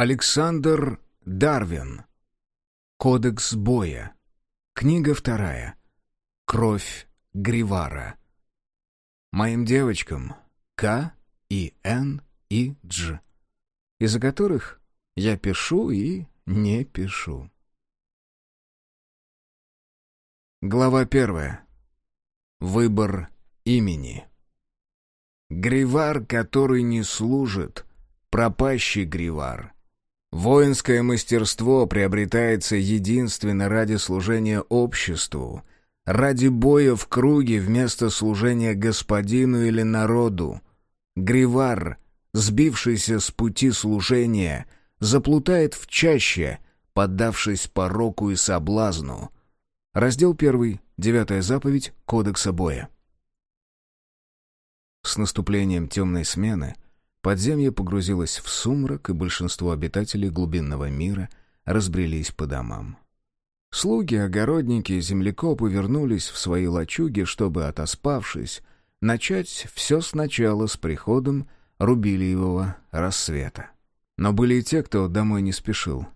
Александр Дарвин. Кодекс боя. Книга вторая. Кровь Гривара. Моим девочкам К и Н и Дж, из-за которых я пишу и не пишу. Глава первая. Выбор имени. Гривар, который не служит, пропащий гривар. Воинское мастерство приобретается единственно ради служения обществу, ради боя в круге вместо служения господину или народу. Гривар, сбившийся с пути служения, заплутает в чаще, поддавшись пороку и соблазну. Раздел 1, девятая заповедь Кодекса боя. С наступлением темной смены подземье погрузилось в сумрак, и большинство обитателей глубинного мира разбрелись по домам. Слуги, огородники землекопы вернулись в свои лачуги, чтобы, отоспавшись, начать все сначала с приходом Рубилиевого рассвета. Но были и те, кто домой не спешил.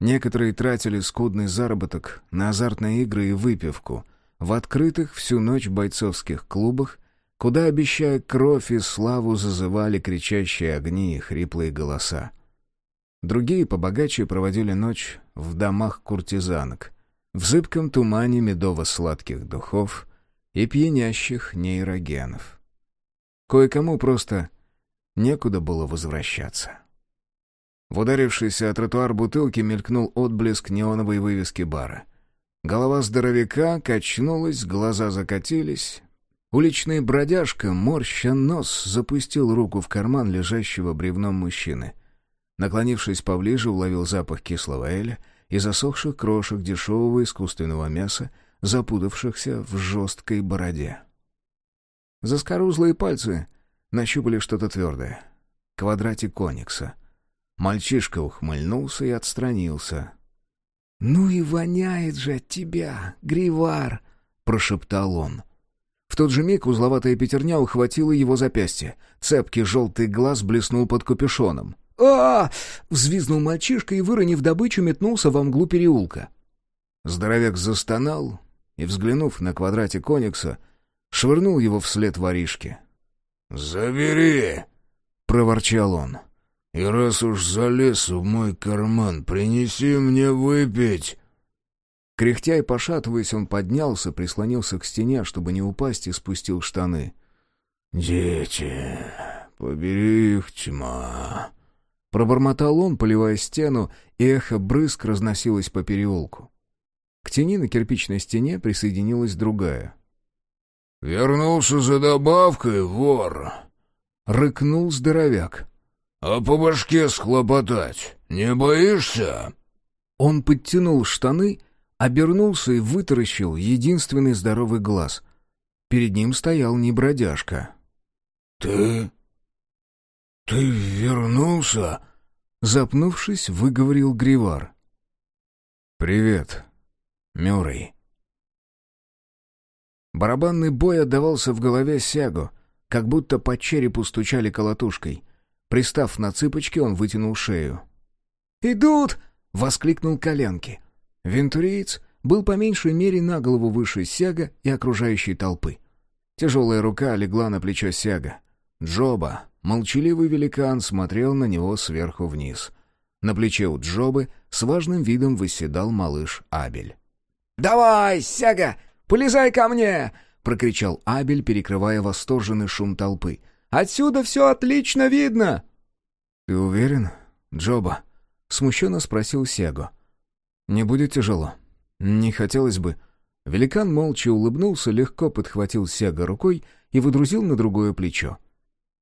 Некоторые тратили скудный заработок на азартные игры и выпивку в открытых всю ночь бойцовских клубах куда, обещая кровь и славу, зазывали кричащие огни и хриплые голоса. Другие побогаче проводили ночь в домах куртизанок, в зыбком тумане медово-сладких духов и пьянящих нейрогенов. Кое-кому просто некуда было возвращаться. В ударившейся о тротуар бутылки мелькнул отблеск неоновой вывески бара. Голова здоровяка качнулась, глаза закатились, Уличный бродяжка, морща нос, запустил руку в карман лежащего бревном мужчины. Наклонившись поближе, уловил запах кислого эля и засохших крошек дешевого искусственного мяса, запутавшихся в жесткой бороде. Заскорузлые пальцы нащупали что-то твердое. Квадратик коникса. Мальчишка ухмыльнулся и отстранился. «Ну и воняет же от тебя, Гривар!» — прошептал он. Тот же миг узловатая пятерня ухватила его запястье. Цепкий желтый глаз блеснул под капюшоном. а, взвизнул мальчишка и, выронив добычу, метнулся во мглу переулка. Здоровяк застонал и, взглянув на квадратик коникса, швырнул его вслед воришке. «Забери!» — проворчал он. «И раз уж залез в мой карман, принеси мне выпить!» Кряхтя и пошатываясь, он поднялся, прислонился к стене, чтобы не упасть, и спустил штаны. «Дети, побери их тьма!» Пробормотал он, поливая стену, и эхо брызг разносилось по переулку. К тени на кирпичной стене присоединилась другая. «Вернулся за добавкой, вор!» — рыкнул здоровяк. «А по башке схлопотать не боишься?» Он подтянул штаны обернулся и вытаращил единственный здоровый глаз. Перед ним стоял не бродяжка. «Ты... ты вернулся?» Запнувшись, выговорил Гривар. «Привет, Мюррей». Барабанный бой отдавался в голове Сягу, как будто по черепу стучали колотушкой. Пристав на цыпочки, он вытянул шею. «Идут!» — воскликнул коленки. Вентуриец был по меньшей мере на голову выше Сяга и окружающей толпы. Тяжелая рука легла на плечо Сяга. Джоба, молчаливый великан, смотрел на него сверху вниз. На плече у Джобы с важным видом выседал малыш Абель. «Давай, Сяга, полезай ко мне!» — прокричал Абель, перекрывая восторженный шум толпы. «Отсюда все отлично видно!» «Ты уверен, Джоба?» — смущенно спросил Сего. «Не будет тяжело?» «Не хотелось бы». Великан молча улыбнулся, легко подхватил Сега рукой и выдрузил на другое плечо.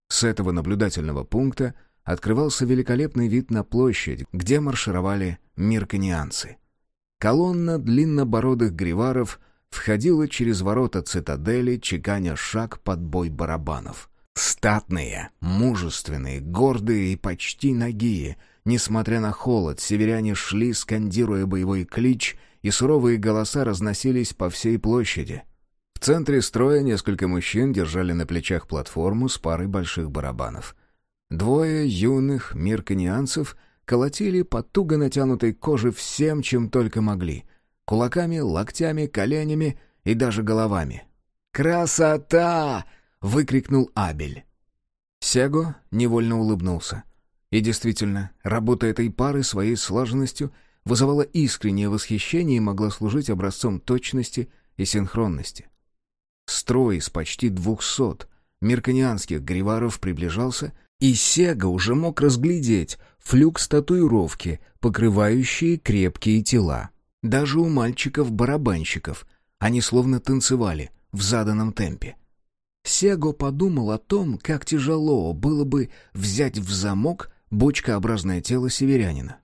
С этого наблюдательного пункта открывался великолепный вид на площадь, где маршировали мирканианцы. Колонна длиннобородых гриваров входила через ворота цитадели, чеканя шаг под бой барабанов. Статные, мужественные, гордые и почти нагие — Несмотря на холод, северяне шли, скандируя боевой клич, и суровые голоса разносились по всей площади. В центре строя несколько мужчин держали на плечах платформу с парой больших барабанов. Двое юных мирканианцев колотили по туго натянутой коже всем, чем только могли. Кулаками, локтями, коленями и даже головами. «Красота!» — выкрикнул Абель. Сего невольно улыбнулся. И действительно, работа этой пары своей слаженностью вызывала искреннее восхищение и могла служить образцом точности и синхронности. Строй из почти двухсот мерканианских гриваров приближался, и Сега уже мог разглядеть флюкс татуировки, покрывающие крепкие тела. Даже у мальчиков-барабанщиков они словно танцевали в заданном темпе. Сего подумал о том, как тяжело было бы взять в замок бочкообразное тело северянина.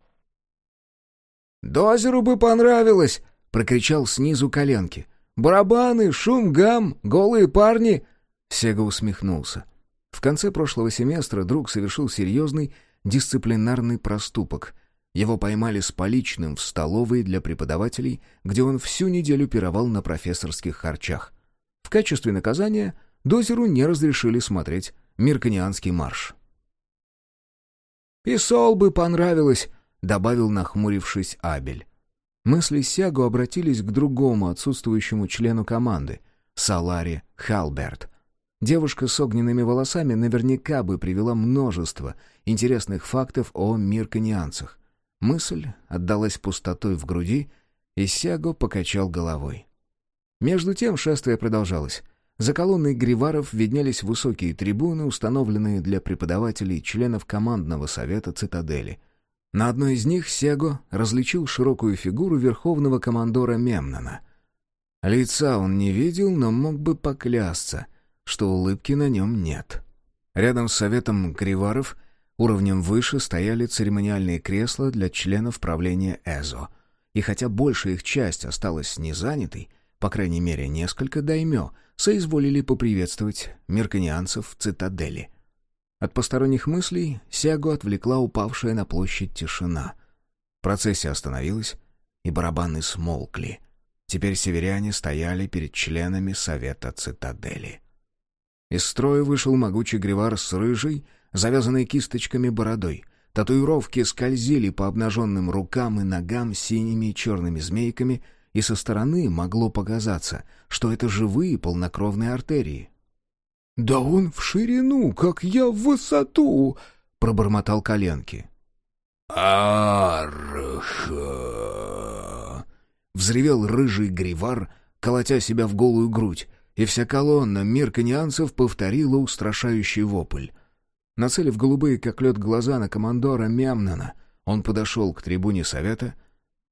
«Дозеру бы понравилось!» — прокричал снизу коленки. «Барабаны, шум, гам, голые парни!» Сега усмехнулся. В конце прошлого семестра друг совершил серьезный дисциплинарный проступок. Его поймали с поличным в столовой для преподавателей, где он всю неделю пировал на профессорских харчах. В качестве наказания Дозеру не разрешили смотреть «Мирканианский марш». «Писол бы понравилось», — добавил, нахмурившись, Абель. Мысли Сягу обратились к другому отсутствующему члену команды — Саларе Халберт. Девушка с огненными волосами наверняка бы привела множество интересных фактов о мирканианцах. Мысль отдалась пустотой в груди, и Сяго покачал головой. Между тем шествие продолжалось. За колонной гриваров виднелись высокие трибуны, установленные для преподавателей членов командного совета цитадели. На одной из них Сего различил широкую фигуру верховного командора Мемнона. Лица он не видел, но мог бы поклясться, что улыбки на нем нет. Рядом с советом гриваров уровнем выше стояли церемониальные кресла для членов правления ЭЗО. И хотя большая их часть осталась незанятой, по крайней мере, несколько даймё соизволили поприветствовать мерканианцев в цитадели. От посторонних мыслей Сягу отвлекла упавшая на площадь тишина. Процессия остановилась, и барабаны смолкли. Теперь северяне стояли перед членами Совета цитадели. Из строя вышел могучий гривар с рыжей, завязанной кисточками бородой. Татуировки скользили по обнаженным рукам и ногам синими и черными змейками — и со стороны могло показаться, что это живые полнокровные артерии. «Да он в ширину, как я в высоту!» — пробормотал коленки. «Арха!» — взревел рыжий гривар, колотя себя в голую грудь, и вся колонна мирканианцев повторила устрашающий вопль. Нацелив голубые, как лед, глаза на командора Мямнана, он подошел к трибуне совета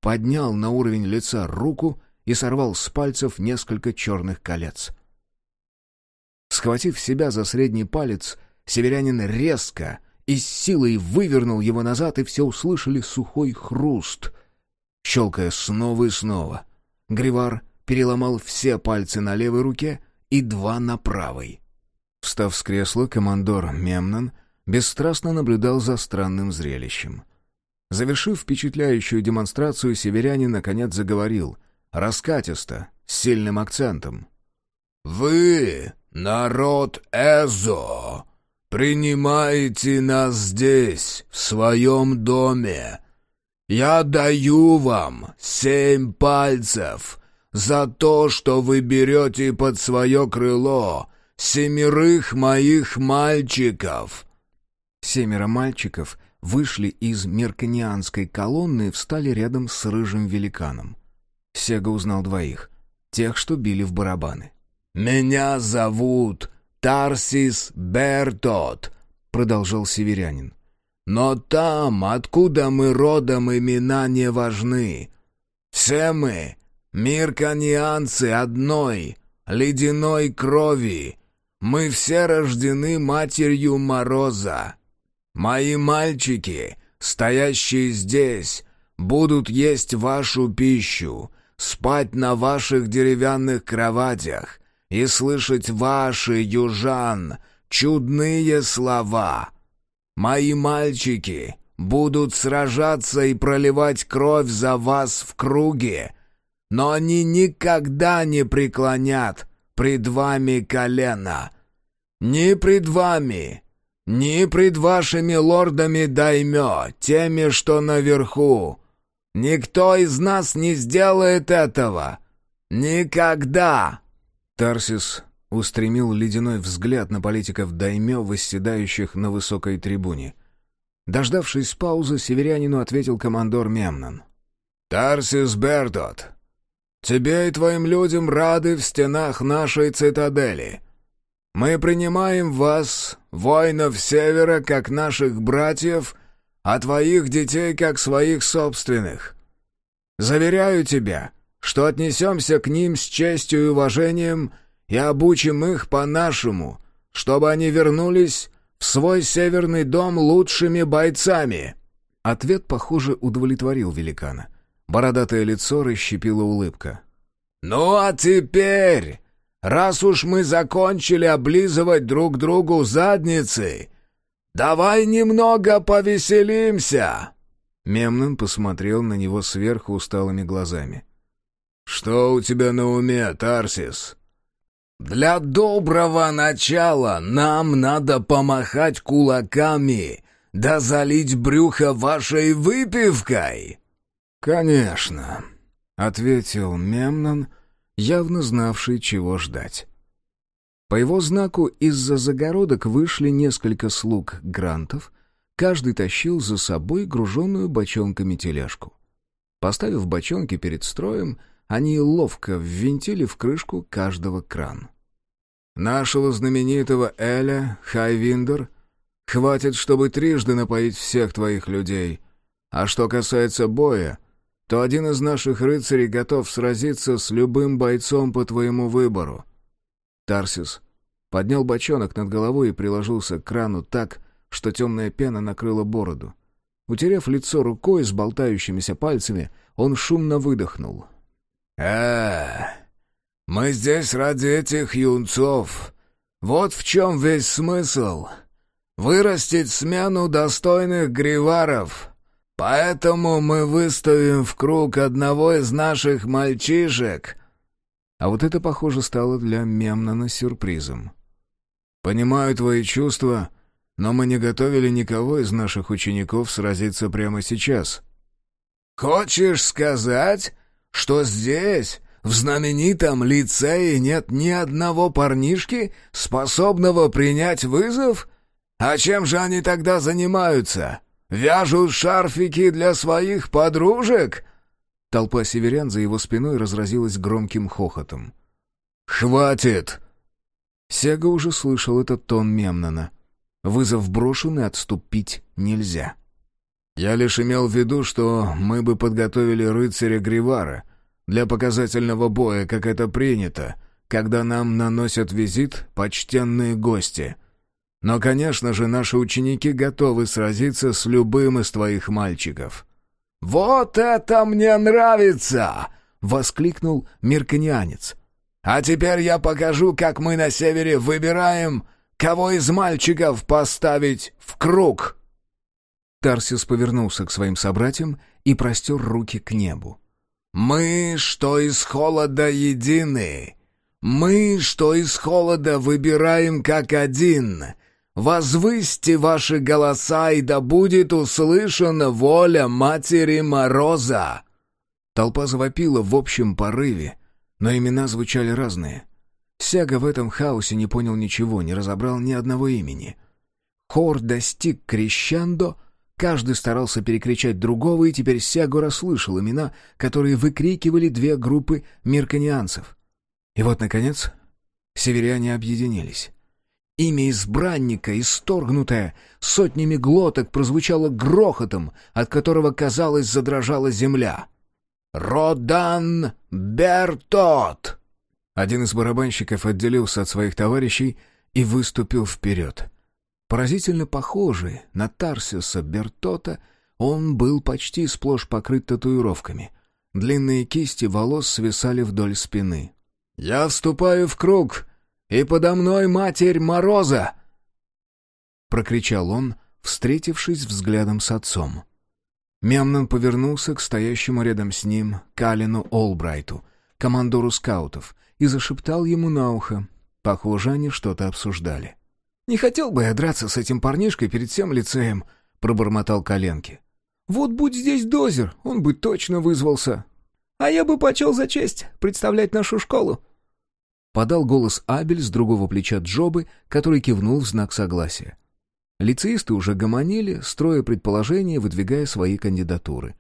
поднял на уровень лица руку и сорвал с пальцев несколько черных колец. Схватив себя за средний палец, северянин резко и с силой вывернул его назад, и все услышали сухой хруст. Щелкая снова и снова, Гривар переломал все пальцы на левой руке и два на правой. Встав с кресла, командор Мемнан бесстрастно наблюдал за странным зрелищем. Завершив впечатляющую демонстрацию, северянин наконец заговорил, раскатисто, с сильным акцентом. «Вы, народ Эзо, принимаете нас здесь, в своем доме. Я даю вам семь пальцев за то, что вы берете под свое крыло семерых моих мальчиков». Семеро мальчиков — вышли из мерканианской колонны и встали рядом с рыжим великаном. Сега узнал двоих, тех, что били в барабаны. «Меня зовут Тарсис Бертот», — продолжал северянин. «Но там, откуда мы родом, имена не важны. Все мы — мирканианцы одной, ледяной крови. Мы все рождены матерью Мороза». Мои мальчики, стоящие здесь, будут есть вашу пищу, спать на ваших деревянных кроватях и слышать ваши, южан, чудные слова. Мои мальчики будут сражаться и проливать кровь за вас в круге, но они никогда не преклонят пред вами колено. Ни пред вами, ни пред вашими лордами даймё, теми, что наверху. Никто из нас не сделает этого. Никогда!» Тарсис устремил ледяной взгляд на политиков даймё, восседающих на высокой трибуне. Дождавшись паузы, северянину ответил командор Мемнон. «Тарсис Бердот, тебе и твоим людям рады в стенах нашей цитадели. Мы принимаем вас, воинов Севера, как наших братьев, а твоих детей, как своих собственных. Заверяю тебя, что отнесемся к ним с честью и уважением и обучим их по-нашему, чтобы они вернулись в свой северный дом лучшими бойцами». Ответ, похоже, удовлетворил великана. Бородатое лицо расщепила улыбка. «Ну а теперь, раз уж мы закончили облизывать друг другу задницы, давай немного повеселимся!» Мемнон посмотрел на него сверху усталыми глазами. «Что у тебя на уме, Тарсис?» «Для доброго начала нам надо помахать кулаками да залить брюхо вашей выпивкой!» «Конечно», — ответил Мемнон, явно знавший, чего ждать. По его знаку из-за загородок вышли несколько слуг грантов, каждый тащил за собой груженную бочонками тележку. Поставив бочонки перед строем, они ловко ввинтили в крышку каждого кран. «Нашего знаменитого эля, Хайвиндер, хватит, чтобы трижды напоить всех твоих людей. А что касается боя, то один из наших рыцарей готов сразиться с любым бойцом по твоему выбору». Тарсис поднял бочонок над головой и приложился к крану так, что темная пена накрыла бороду. Утерев лицо рукой с болтающимися пальцами, он шумно выдохнул. «А, мы здесь ради этих юнцов. Вот в чем весь смысл. Вырастить смену достойных гриваров. Поэтому мы выставим в круг одного из наших мальчишек». А вот это, похоже, стало для Мемнона сюрпризом. «Понимаю твои чувства, но мы не готовили никого из наших учеников сразиться прямо сейчас». «Хочешь сказать, что здесь, в знаменитом лицее, нет ни одного парнишки, способного принять вызов? А чем же они тогда занимаются? Вяжут шарфики для своих подружек?» Толпа северян за его спиной разразилась громким хохотом. «Хватит!» Сега уже слышал этот тон Мемнона. Вызов брошен и отступить нельзя. «Я лишь имел в виду, что мы бы подготовили рыцаря Гривара для показательного боя, как это принято, когда нам наносят визит почтенные гости. Но, конечно же, наши ученики готовы сразиться с любым из твоих мальчиков». «Вот это мне нравится!» — воскликнул мирканианец. «А теперь я покажу, как мы на севере выбираем, кого из мальчиков поставить в круг!» Тарсис повернулся к своим собратьям и простер руки к небу. «Мы, что из холода едины, мы, что из холода выбираем как один, возвысьте ваши голоса, и да будет услышана воля Матери Мороза!» Толпа завопила в общем порыве, но имена звучали разные. Сяга в этом хаосе не понял ничего, не разобрал ни одного имени. Хор достиг крещандо — Каждый старался перекричать другого, и теперь Сяго расслышал имена, которые выкрикивали две группы мирканианцев. И вот, наконец, северяне объединились. Имя избранника, исторгнутое сотнями глоток, прозвучало грохотом, от которого, казалось, задрожала земля. «Родан Бертот!» Один из барабанщиков отделился от своих товарищей и выступил вперед. Поразительно похожий на Тарсиса Бертота, он был почти сплошь покрыт татуировками. Длинные кисти волос свисали вдоль спины. «Я вступаю в круг, и подо мной Матерь Мороза!» Прокричал он, встретившись взглядом с отцом. Мемнон повернулся к стоящему рядом с ним Калину Олбрайту, командору скаутов, и зашептал ему на ухо. Похоже, они что-то обсуждали. Не хотел бы я драться с этим парнишкой перед всем лицеем», — пробормотал коленки. «Вот будь здесь дозер, он бы точно вызвался. А я бы почел за честь представлять нашу школу». Подал голос Абель с другого плеча Джобы, который кивнул в знак согласия. Лицеисты уже гомонили, строя предположения, выдвигая свои кандидатуры.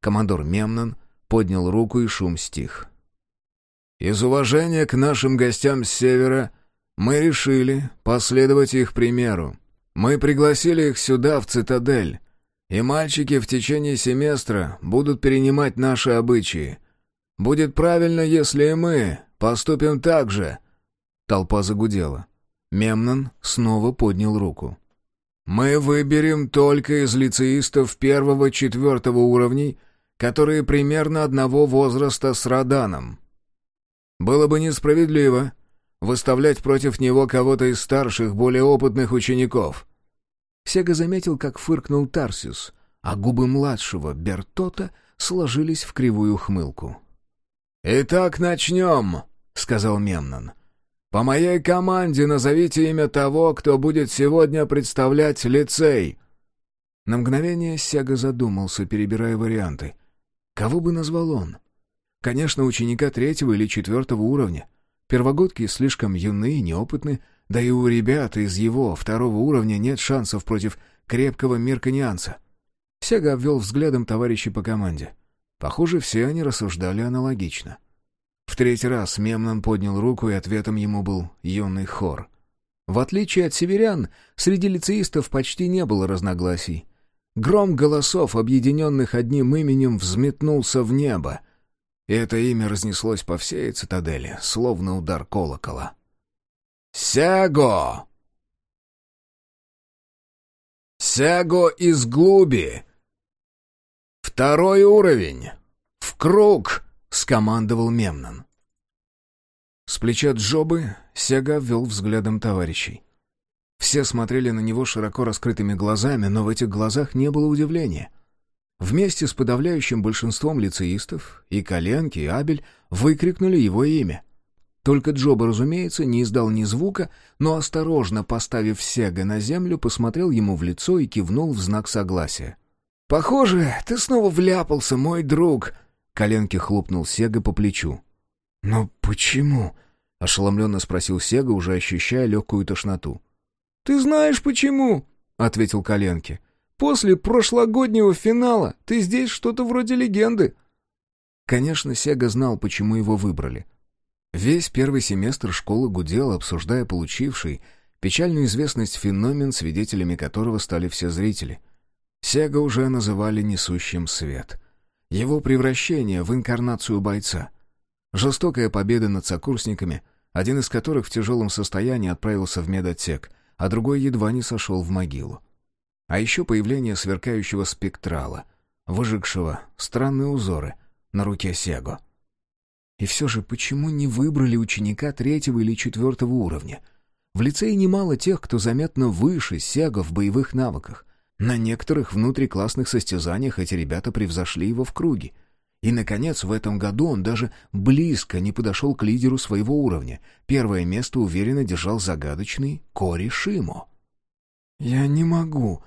Командор Мемнон поднял руку, и шум стих. «Из уважения к нашим гостям с севера мы решили последовать их примеру. Мы пригласили их сюда, в цитадель, и мальчики в течение семестра будут перенимать наши обычаи. Будет правильно, если и мы поступим так же». Толпа загудела. Мемнон снова поднял руку. «Мы выберем только из лицеистов первого-четвертого уровней, которые примерно одного возраста с Раданом. Было бы несправедливо, выставлять против него кого-то из старших, более опытных учеников. Сега заметил, как фыркнул Тарсис, а губы младшего Бертота сложились в кривую хмылку. «Итак, начнем», — сказал Мемнон. «По моей команде назовите имя того, кто будет сегодня представлять лицей». На мгновение Сега задумался, перебирая варианты. Кого бы назвал он? Конечно, ученика третьего или четвертого уровня. Первогодки слишком юны и неопытны, да и у ребят из его, второго уровня, нет шансов против крепкого мирканианца. Сега обвел взглядом товарищей по команде. Похоже, все они рассуждали аналогично. В третий раз Мемнон поднял руку, и ответом ему был юный хор. В отличие от северян, среди лицеистов почти не было разногласий. Гром голосов, объединенных одним именем, взметнулся в небо — и это имя разнеслось по всей цитадели, словно удар колокола. «Сяго!» «Сяго из глуби!» «Второй уровень! В круг!» — скомандовал Мемнон. С плеча Джобы Сяга ввел взглядом товарищей. Все смотрели на него широко раскрытыми глазами, но в этих глазах не было удивления. Вместе с подавляющим большинством лицеистов и Коленки, и Абель выкрикнули его имя. Только Джоба, разумеется, не издал ни звука, но, осторожно поставив Сега на землю, посмотрел ему в лицо и кивнул в знак согласия. «Похоже, ты снова вляпался, мой друг!» Коленки хлопнул Сега по плечу. «Но почему?» — ошеломленно спросил Сега, уже ощущая легкую тошноту. «Ты знаешь, почему?» — ответил Коленки. После прошлогоднего финала ты здесь что-то вроде легенды». Конечно, Сега знал, почему его выбрали. Весь первый семестр школы гудел, обсуждая получивший печальную известность феномен, свидетелями которого стали все зрители. Сега уже называли «несущим свет». Его превращение в инкарнацию бойца. Жестокая победа над сокурсниками, один из которых в тяжелом состоянии отправился в медотсек, а другой едва не сошел в могилу. А еще появление сверкающего спектрала, выжигшего странные узоры на руке Сего. И все же, почему не выбрали ученика третьего или четвертого уровня? В лицее немало тех, кто заметно выше Сего в боевых навыках. На некоторых внутриклассных состязаниях эти ребята превзошли его в круге. И, наконец, в этом году он даже близко не подошел к лидеру своего уровня. Первое место уверенно держал загадочный Кори Шимо. «Я не могу»,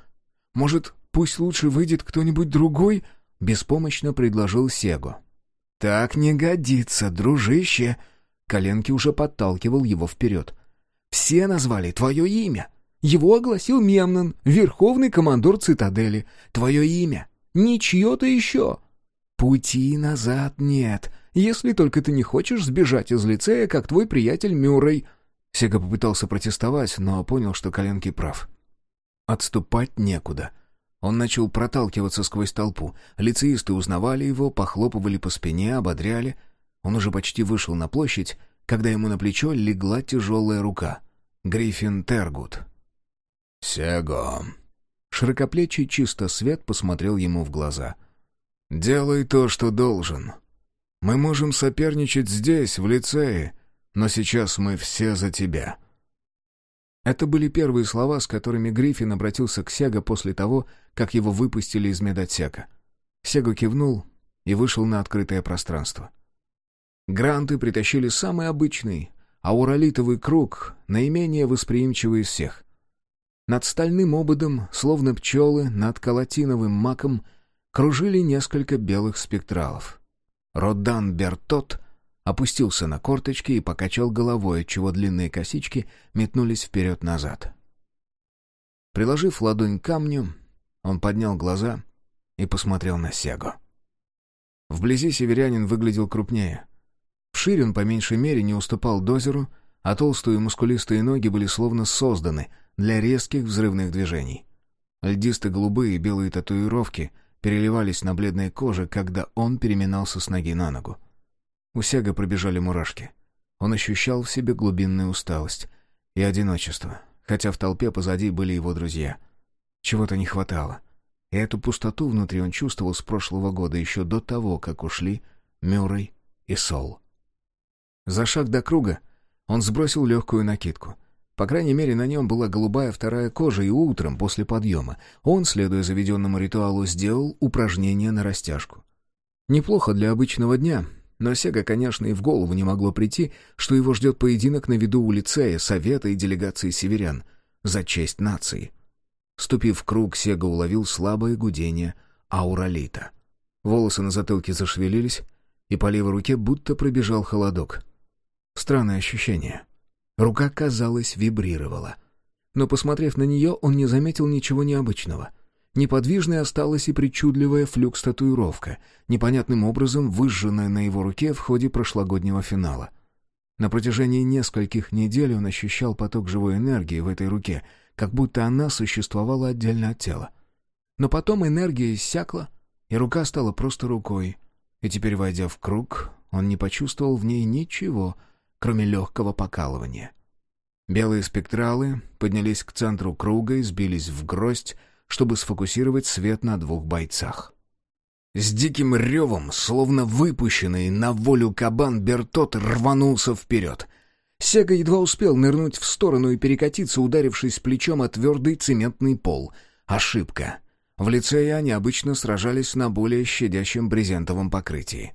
может, пусть лучше выйдет кто-нибудь другой?» — беспомощно предложил Сего. «Так не годится, дружище!» Коленки уже подталкивал его вперед. «Все назвали твое имя. Его огласил Мемнон, верховный командор цитадели. Твое имя. Не чье-то еще. Пути назад нет, если только ты не хочешь сбежать из лицея, как твой приятель Мюррей». Сега попытался протестовать, но понял, что Коленки прав. Отступать некуда. Он начал проталкиваться сквозь толпу. Лицеисты узнавали его, похлопывали по спине, ободряли. Он уже почти вышел на площадь, когда ему на плечо легла тяжелая рука. Гриффин Тергут. «Сего». Широкоплечий чисто свет посмотрел ему в глаза. «Делай то, что должен. Мы можем соперничать здесь, в лицее, но сейчас мы все за тебя». Это были первые слова, с которыми Гриффин обратился к Сега после того, как его выпустили из медотсека. Сега кивнул и вышел на открытое пространство. Гранты притащили самый обычный ауралитовый круг, наименее восприимчивый из всех. Над стальным ободом, словно пчелы, над колотиновым маком, кружили несколько белых спектралов. Родан Бертот опустился на корточки и покачал головой, отчего длинные косички метнулись вперед-назад. Приложив ладонь к камню, он поднял глаза и посмотрел на Сегу. Вблизи северянин выглядел крупнее. Вширь он по меньшей мере не уступал дозеру, а толстые мускулистые ноги были словно созданы для резких взрывных движений. Льдисто-голубые и белые татуировки переливались на бледной коже, когда он переминался с ноги на ногу. У Сега пробежали мурашки. Он ощущал в себе глубинную усталость и одиночество, хотя в толпе позади были его друзья. Чего-то не хватало. И эту пустоту внутри он чувствовал с прошлого года, еще до того, как ушли Мюррей и Сол. За шаг до круга он сбросил легкую накидку. По крайней мере, на нем была голубая вторая кожа, и утром, после подъема, он, следуя заведенному ритуалу, сделал упражнение на растяжку. Неплохо для обычного дня, но Сега, конечно, и в голову не могло прийти, что его ждет поединок на виду у лицея, совета и делегации северян за честь нации. Ступив в круг, Сега уловил слабое гудение ауралита. Волосы на затылке зашевелились, и по левой руке будто пробежал холодок. Странное ощущение. Рука, казалось, вибрировала. Но, посмотрев на нее, он не заметил ничего необычного — Неподвижной осталась и причудливая флюкс-татуировка, непонятным образом выжженная на его руке в ходе прошлогоднего финала. На протяжении нескольких недель он ощущал поток живой энергии в этой руке, как будто она существовала отдельно от тела. Но потом энергия иссякла, и рука стала просто рукой. И теперь, войдя в круг, он не почувствовал в ней ничего, кроме легкого покалывания. Белые спектралы поднялись к центру круга и сбились в гроздь, чтобы сфокусировать свет на двух бойцах. С диким ревом, словно выпущенный на волю кабан, Бертот рванулся вперед. Сега едва успел нырнуть в сторону и перекатиться, ударившись плечом о твердый цементный пол. Ошибка. В лицее они обычно сражались на более щадящем брезентовом покрытии.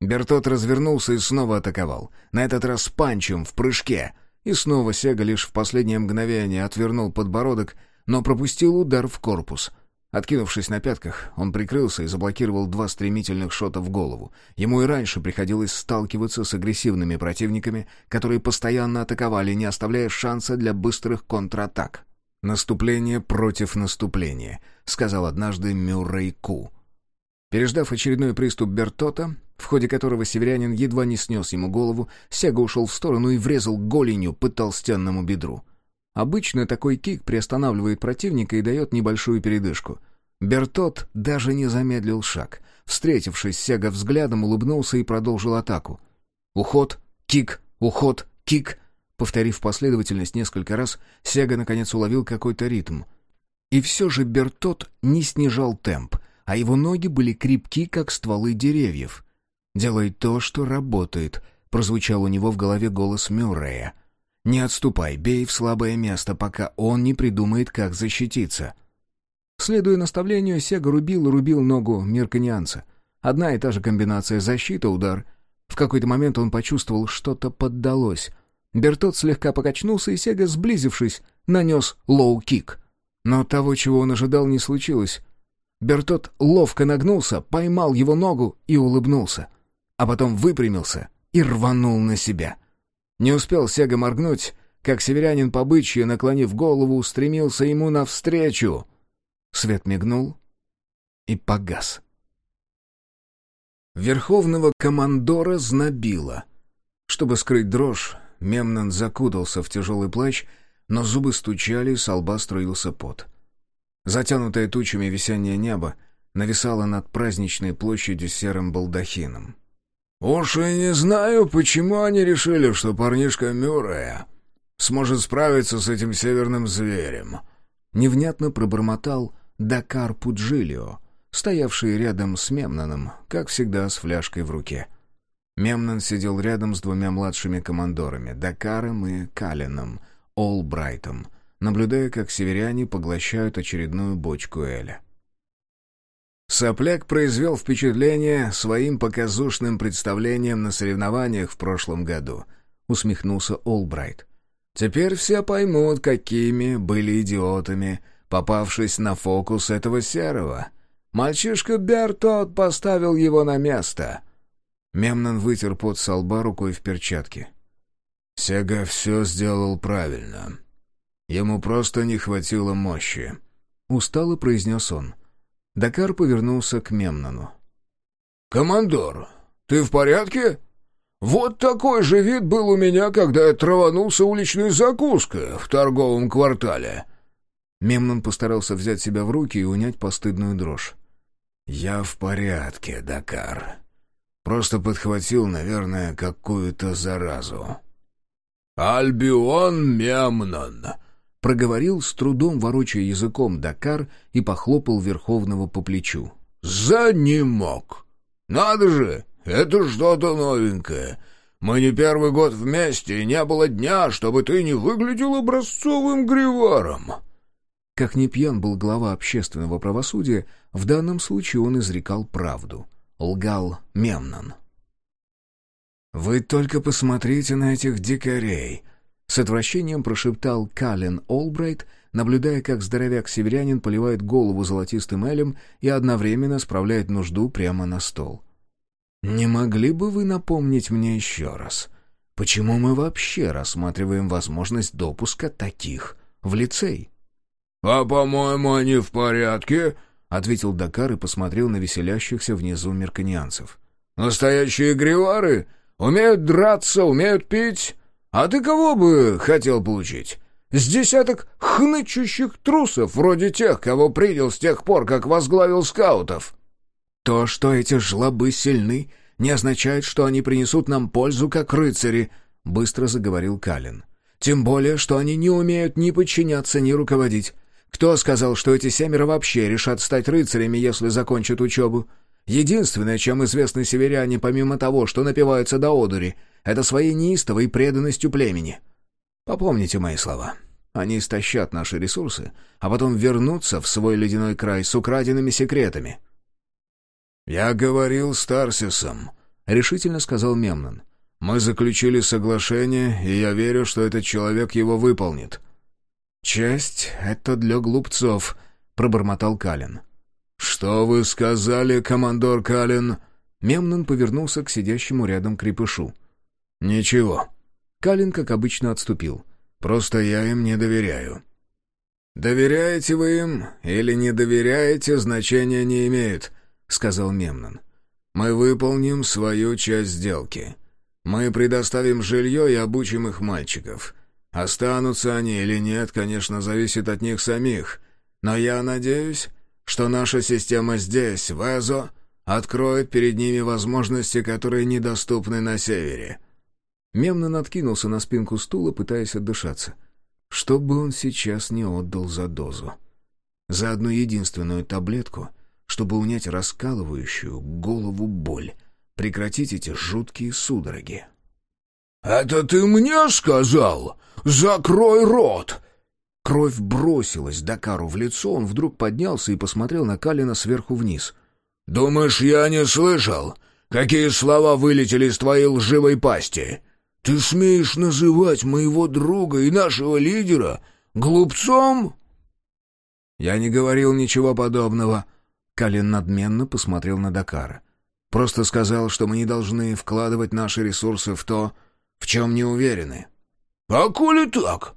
Бертот развернулся и снова атаковал. На этот раз панчем в прыжке. И снова Сега лишь в последнее мгновение отвернул подбородок — но пропустил удар в корпус. Откинувшись на пятках, он прикрылся и заблокировал два стремительных шота в голову. Ему и раньше приходилось сталкиваться с агрессивными противниками, которые постоянно атаковали, не оставляя шанса для быстрых контратак. «Наступление против наступления», — сказал однажды Мюррей Ку. Переждав очередной приступ Бертота, в ходе которого северянин едва не снес ему голову, Сега ушел в сторону и врезал голенью по толстенному бедру. Обычно такой кик приостанавливает противника и дает небольшую передышку. Бертот даже не замедлил шаг. Встретившись Сега взглядом, улыбнулся и продолжил атаку. Уход, кик, уход, кик. Повторив последовательность несколько раз, Сега наконец уловил какой-то ритм. И все же Бертот не снижал темп, а его ноги были крепки, как стволы деревьев. «Делай то, что работает», — прозвучал у него в голове голос Мюррея. Не отступай, бей в слабое место, пока он не придумает, как защититься. Следуя наставлению, Сега рубил рубил ногу мирканианца. Одна и та же комбинация защита-удар. В какой-то момент он почувствовал, что-то поддалось. Бертот слегка покачнулся, и Сега, сблизившись, нанес лоу-кик. Но того, чего он ожидал, не случилось. Бертот ловко нагнулся, поймал его ногу и улыбнулся. А потом выпрямился и рванул на себя — не успел Сега моргнуть, как северянин по бычьи, наклонив голову, устремился ему навстречу. Свет мигнул и погас. Верховного командора знобило. Чтобы скрыть дрожь, Мемнон закутался в тяжелый плащ, но зубы стучали, с лба струился пот. Затянутое тучами весеннее небо нависало над праздничной площадью серым балдахином. «Уж и не знаю, почему они решили, что парнишка Мюррея сможет справиться с этим северным зверем», — невнятно пробормотал Дакар Пуджилио, стоявший рядом с Мемноном, как всегда с фляжкой в руке. Мемнон сидел рядом с двумя младшими командорами, Дакаром и Калином, Олбрайтом, наблюдая, как северяне поглощают очередную бочку Эля. Сопляк произвел впечатление своим показушным представлением на соревнованиях в прошлом году, усмехнулся Олбрайт. Теперь все поймут, какими были идиотами, попавшись на фокус этого серого. Мальчишка Бертот поставил его на место. Мемнон вытер пот со лба рукой в перчатке. Сега все сделал правильно. Ему просто не хватило мощи. Устало произнес он. Дакар повернулся к Мемнону. «Командор, ты в порядке? Вот такой же вид был у меня, когда я траванулся уличной закуской в торговом квартале». Мемнон постарался взять себя в руки и унять постыдную дрожь. «Я в порядке, Дакар. Просто подхватил, наверное, какую-то заразу». «Альбион Мемнон», — проговорил с трудом, ворочая языком Дакар и похлопал Верховного по плечу. «За не мог. Надо же, это что-то новенькое. Мы не первый год вместе, и не было дня, чтобы ты не выглядел образцовым гриваром». Как ни пьян был глава общественного правосудия, в данном случае он изрекал правду. Лгал Мемнон. «Вы только посмотрите на этих дикарей!» С отвращением прошептал Каллен Олбрайт, наблюдая, как здоровяк-северянин поливает голову золотистым элем и одновременно справляет нужду прямо на стол. «Не могли бы вы напомнить мне еще раз, почему мы вообще рассматриваем возможность допуска таких в лицей?» «А, по-моему, они в порядке», — ответил Дакар и посмотрел на веселящихся внизу мерканианцев. «Настоящие гривары умеют драться, умеют пить. А ты кого бы хотел получить? С десяток хнычущих трусов, вроде тех, кого принял с тех пор, как возглавил скаутов». «То, что эти жлобы сильны, не означает, что они принесут нам пользу, как рыцари», — быстро заговорил Калин. «Тем более, что они не умеют ни подчиняться, ни руководить. Кто сказал, что эти семеро вообще решат стать рыцарями, если закончат учебу? Единственное, чем известны северяне, помимо того, что напиваются до одури, это своей неистовой преданностью племени. Попомните мои слова. Они истощат наши ресурсы, а потом вернутся в свой ледяной край с украденными секретами. «Я говорил с Тарсисом», — решительно сказал Мемнон. «Мы заключили соглашение, и я верю, что этот человек его выполнит». «Честь — это для глупцов», — пробормотал Калин. «Что вы сказали, командор Калин?» Мемнон повернулся к сидящему рядом крепышу. «Ничего». Калин, как обычно, отступил. «Просто я им не доверяю». «Доверяете вы им или не доверяете, значения не имеет», — сказал Мемнон. «Мы выполним свою часть сделки. Мы предоставим жилье и обучим их мальчиков. Останутся они или нет, конечно, зависит от них самих. Но я надеюсь, что наша система здесь, в Эзо, откроет перед ними возможности, которые недоступны на севере». Мемнон откинулся на спинку стула, пытаясь отдышаться. Что бы он сейчас не отдал за дозу? За одну единственную таблетку, чтобы унять раскалывающую голову боль, прекратить эти жуткие судороги. «Это ты мне сказал? Закрой рот!» Кровь бросилась Дакару в лицо, он вдруг поднялся и посмотрел на Калина сверху вниз. «Думаешь, я не слышал? Какие слова вылетели из твоей лживой пасти? Ты смеешь называть моего друга и нашего лидера глупцом?» «Я не говорил ничего подобного», — Калин надменно посмотрел на Дакара. «Просто сказал, что мы не должны вкладывать наши ресурсы в то, в чем не уверены». «А коли так?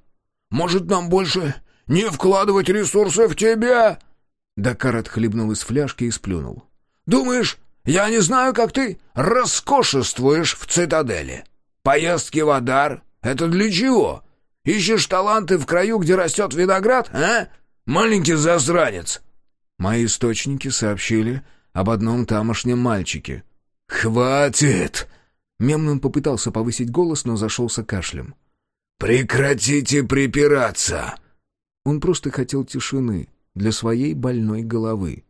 Может, нам больше не вкладывать ресурсы в тебя?» Дакар отхлебнул из фляжки и сплюнул. «Думаешь, я не знаю, как ты роскошествуешь в цитадели? Поездки в Адар — это для чего? Ищешь таланты в краю, где растет виноград, а? Маленький засранец!» Мои источники сообщили об одном тамошнем мальчике. «Хватит!» Мемнон попытался повысить голос, но зашелся кашлем. «Прекратите припираться!» Он просто хотел тишины для своей больной головы.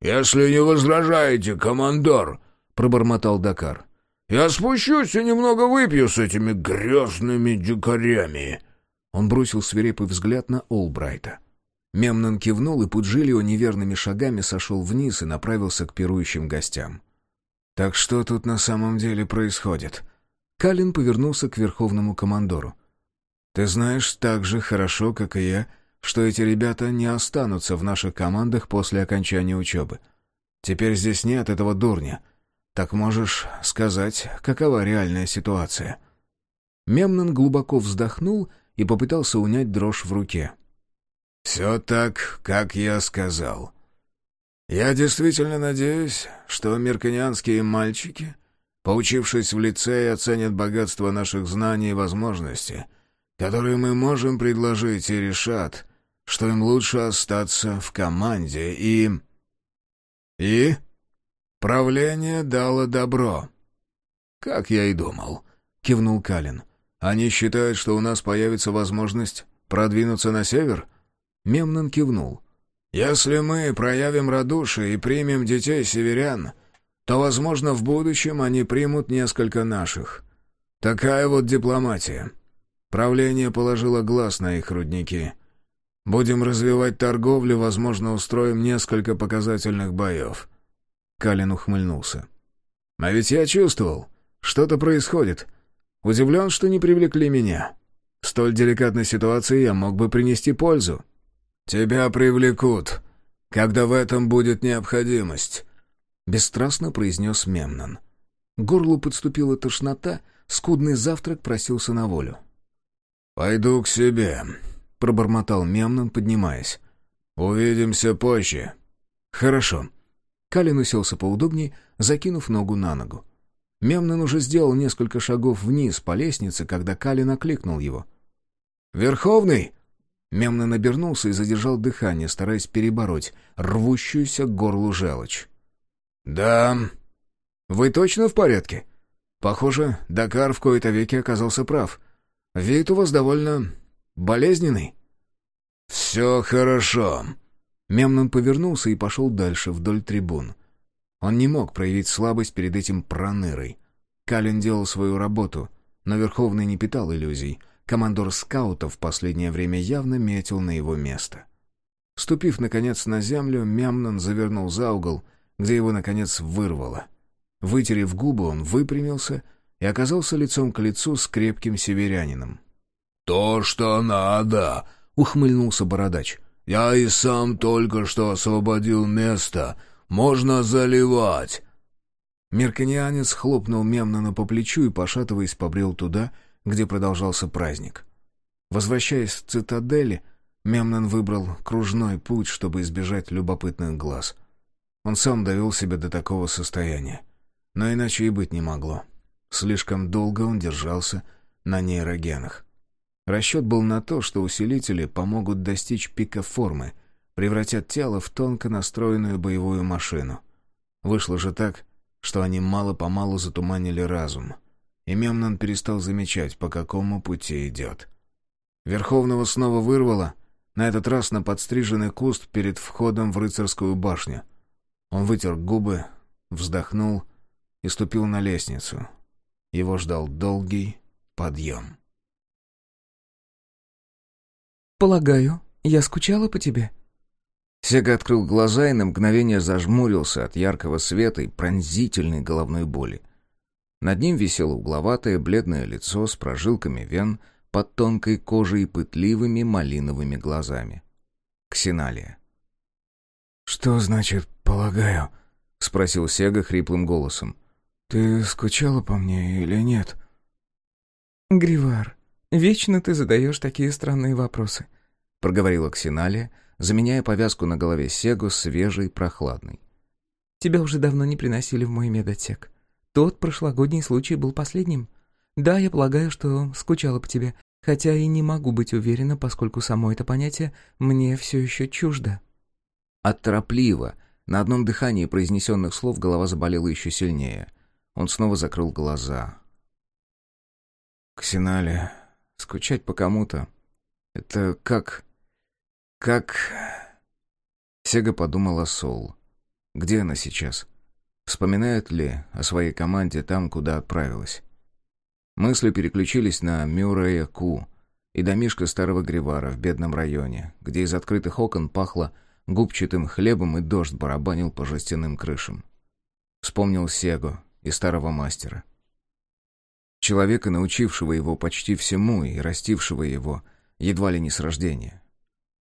«Если не возражаете, командор!» — пробормотал Дакар. «Я спущусь и немного выпью с этими грязными дикарями!» Он бросил свирепый взгляд на Олбрайта. Мемнон кивнул, и Пуджилио неверными шагами сошел вниз и направился к пирующим гостям. «Так что тут на самом деле происходит?» Калин повернулся к верховному командору. Ты знаешь так же хорошо, как и я, что эти ребята не останутся в наших командах после окончания учебы. Теперь здесь нет этого дурня. Так можешь сказать, какова реальная ситуация?» Мемнон глубоко вздохнул и попытался унять дрожь в руке. «Все так, как я сказал. Я действительно надеюсь, что мерканианские мальчики, поучившись в лицее, оценят богатство наших знаний и возможностей, которые мы можем предложить, и решат, что им лучше остаться в команде, и... И? Правление дало добро. «Как я и думал», — кивнул Калин. «Они считают, что у нас появится возможность продвинуться на север?» Мемнон кивнул. «Если мы проявим радушие и примем детей северян, то, возможно, в будущем они примут несколько наших. Такая вот дипломатия. Правление положило глаз на их рудники. Будем развивать торговлю, возможно, устроим несколько показательных боев». Калин ухмыльнулся. «А ведь я чувствовал, что-то происходит. Удивлен, что не привлекли меня. В столь деликатной ситуации я мог бы принести пользу». «Тебя привлекут, когда в этом будет необходимость», — бесстрастно произнес Мемнон. Горлу подступила тошнота, скудный завтрак просился на волю. «Пойду к себе», — пробормотал Мемнон, поднимаясь. «Увидимся позже». «Хорошо». Калин уселся поудобнее, закинув ногу на ногу. Мемнон уже сделал несколько шагов вниз по лестнице, когда Калин окликнул его. «Верховный!» Мемнон обернулся и задержал дыхание, стараясь перебороть рвущуюся к горлу желчь. «Да...» «Вы точно в порядке?» «Похоже, Дакар в кои-то веки оказался прав. Вид у вас довольно болезненный». «Все хорошо». Мемнон повернулся и пошел дальше, вдоль трибун. Он не мог проявить слабость перед этим пронырой. Калин делал свою работу, но Верховный не питал иллюзий — Командор скаутов в последнее время явно метил на его место. Ступив, наконец, на землю, Мямнон завернул за угол, где его, наконец, вырвало. Вытерев губы, он выпрямился и оказался лицом к лицу с крепким северянином. «То, что надо!» — ухмыльнулся бородач. «Я и сам только что освободил место. Можно заливать!» Мерканианец хлопнул Мемнона по плечу и, пошатываясь, побрел туда, где продолжался праздник. Возвращаясь в цитадели, Мемнон выбрал кружной путь, чтобы избежать любопытных глаз. Он сам довел себя до такого состояния. Но иначе и быть не могло. Слишком долго он держался на нейрогенах. Расчет был на то, что усилители помогут достичь пика формы, превратят тело в тонко настроенную боевую машину. Вышло же так, что они мало-помалу затуманили разум — и Мемнон перестал замечать, по какому пути идет. Верховного снова вырвало, на этот раз на подстриженный куст перед входом в рыцарскую башню. Он вытер губы, вздохнул и ступил на лестницу. Его ждал долгий подъем. «Полагаю, я скучала по тебе?» Сега открыл глаза и на мгновение зажмурился от яркого света и пронзительной головной боли. Над ним висело угловатое бледное лицо с прожилками вен под тонкой кожей и пытливыми малиновыми глазами. Ксеналия. «Что значит «полагаю»?» — спросил Сега хриплым голосом. «Ты скучала по мне или нет?» «Гривар, вечно ты задаешь такие странные вопросы», — проговорила Ксеналия, заменяя повязку на голове Сегу свежей, прохладной. «Тебя уже давно не приносили в мой медотсек. Тот прошлогодний случай был последним. Да, я полагаю, что скучала по тебе, хотя и не могу быть уверена, поскольку само это понятие мне все еще чуждо». От торопливо, на одном дыхании произнесенных слов голова заболела еще сильнее. Он снова закрыл глаза. «Ксенале, скучать по кому-то — это как... как...» Сега подумала Сол. «Где она сейчас?» Вспоминает ли о своей команде там, куда отправилась? Мысли переключились на Мюррея Ку и домишко старого Гривара в бедном районе, где из открытых окон пахло губчатым хлебом и дождь барабанил по жестяным крышам. Вспомнил Сего и старого мастера. Человека, научившего его почти всему и растившего его едва ли не с рождения.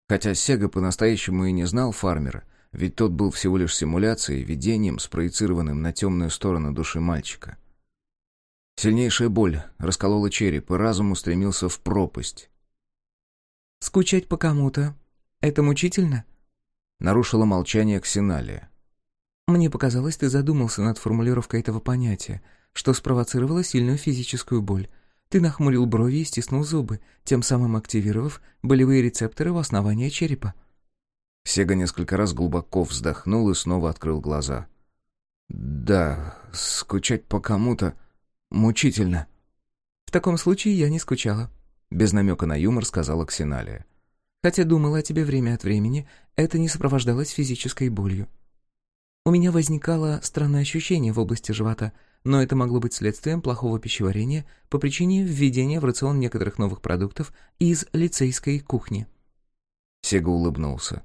Хотя Сега по-настоящему и не знал фармера, ведь тот был всего лишь симуляцией, видением, спроецированным на темную сторону души мальчика. Сильнейшая боль расколола череп, и разум устремился в пропасть. «Скучать по кому-то — это мучительно?» Нарушила молчание Ксеналия. «Мне показалось, ты задумался над формулировкой этого понятия, что спровоцировало сильную физическую боль. Ты нахмурил брови и стиснул зубы, тем самым активировав болевые рецепторы у основания черепа». Сега несколько раз глубоко вздохнул и снова открыл глаза. «Да, скучать по кому-то мучительно». «В таком случае я не скучала», — без намека на юмор сказала Ксеналия. «Хотя думала о тебе время от времени, это не сопровождалось физической болью. У меня возникало странное ощущение в области живота, но это могло быть следствием плохого пищеварения по причине введения в рацион некоторых новых продуктов из лицейской кухни». Сега улыбнулся.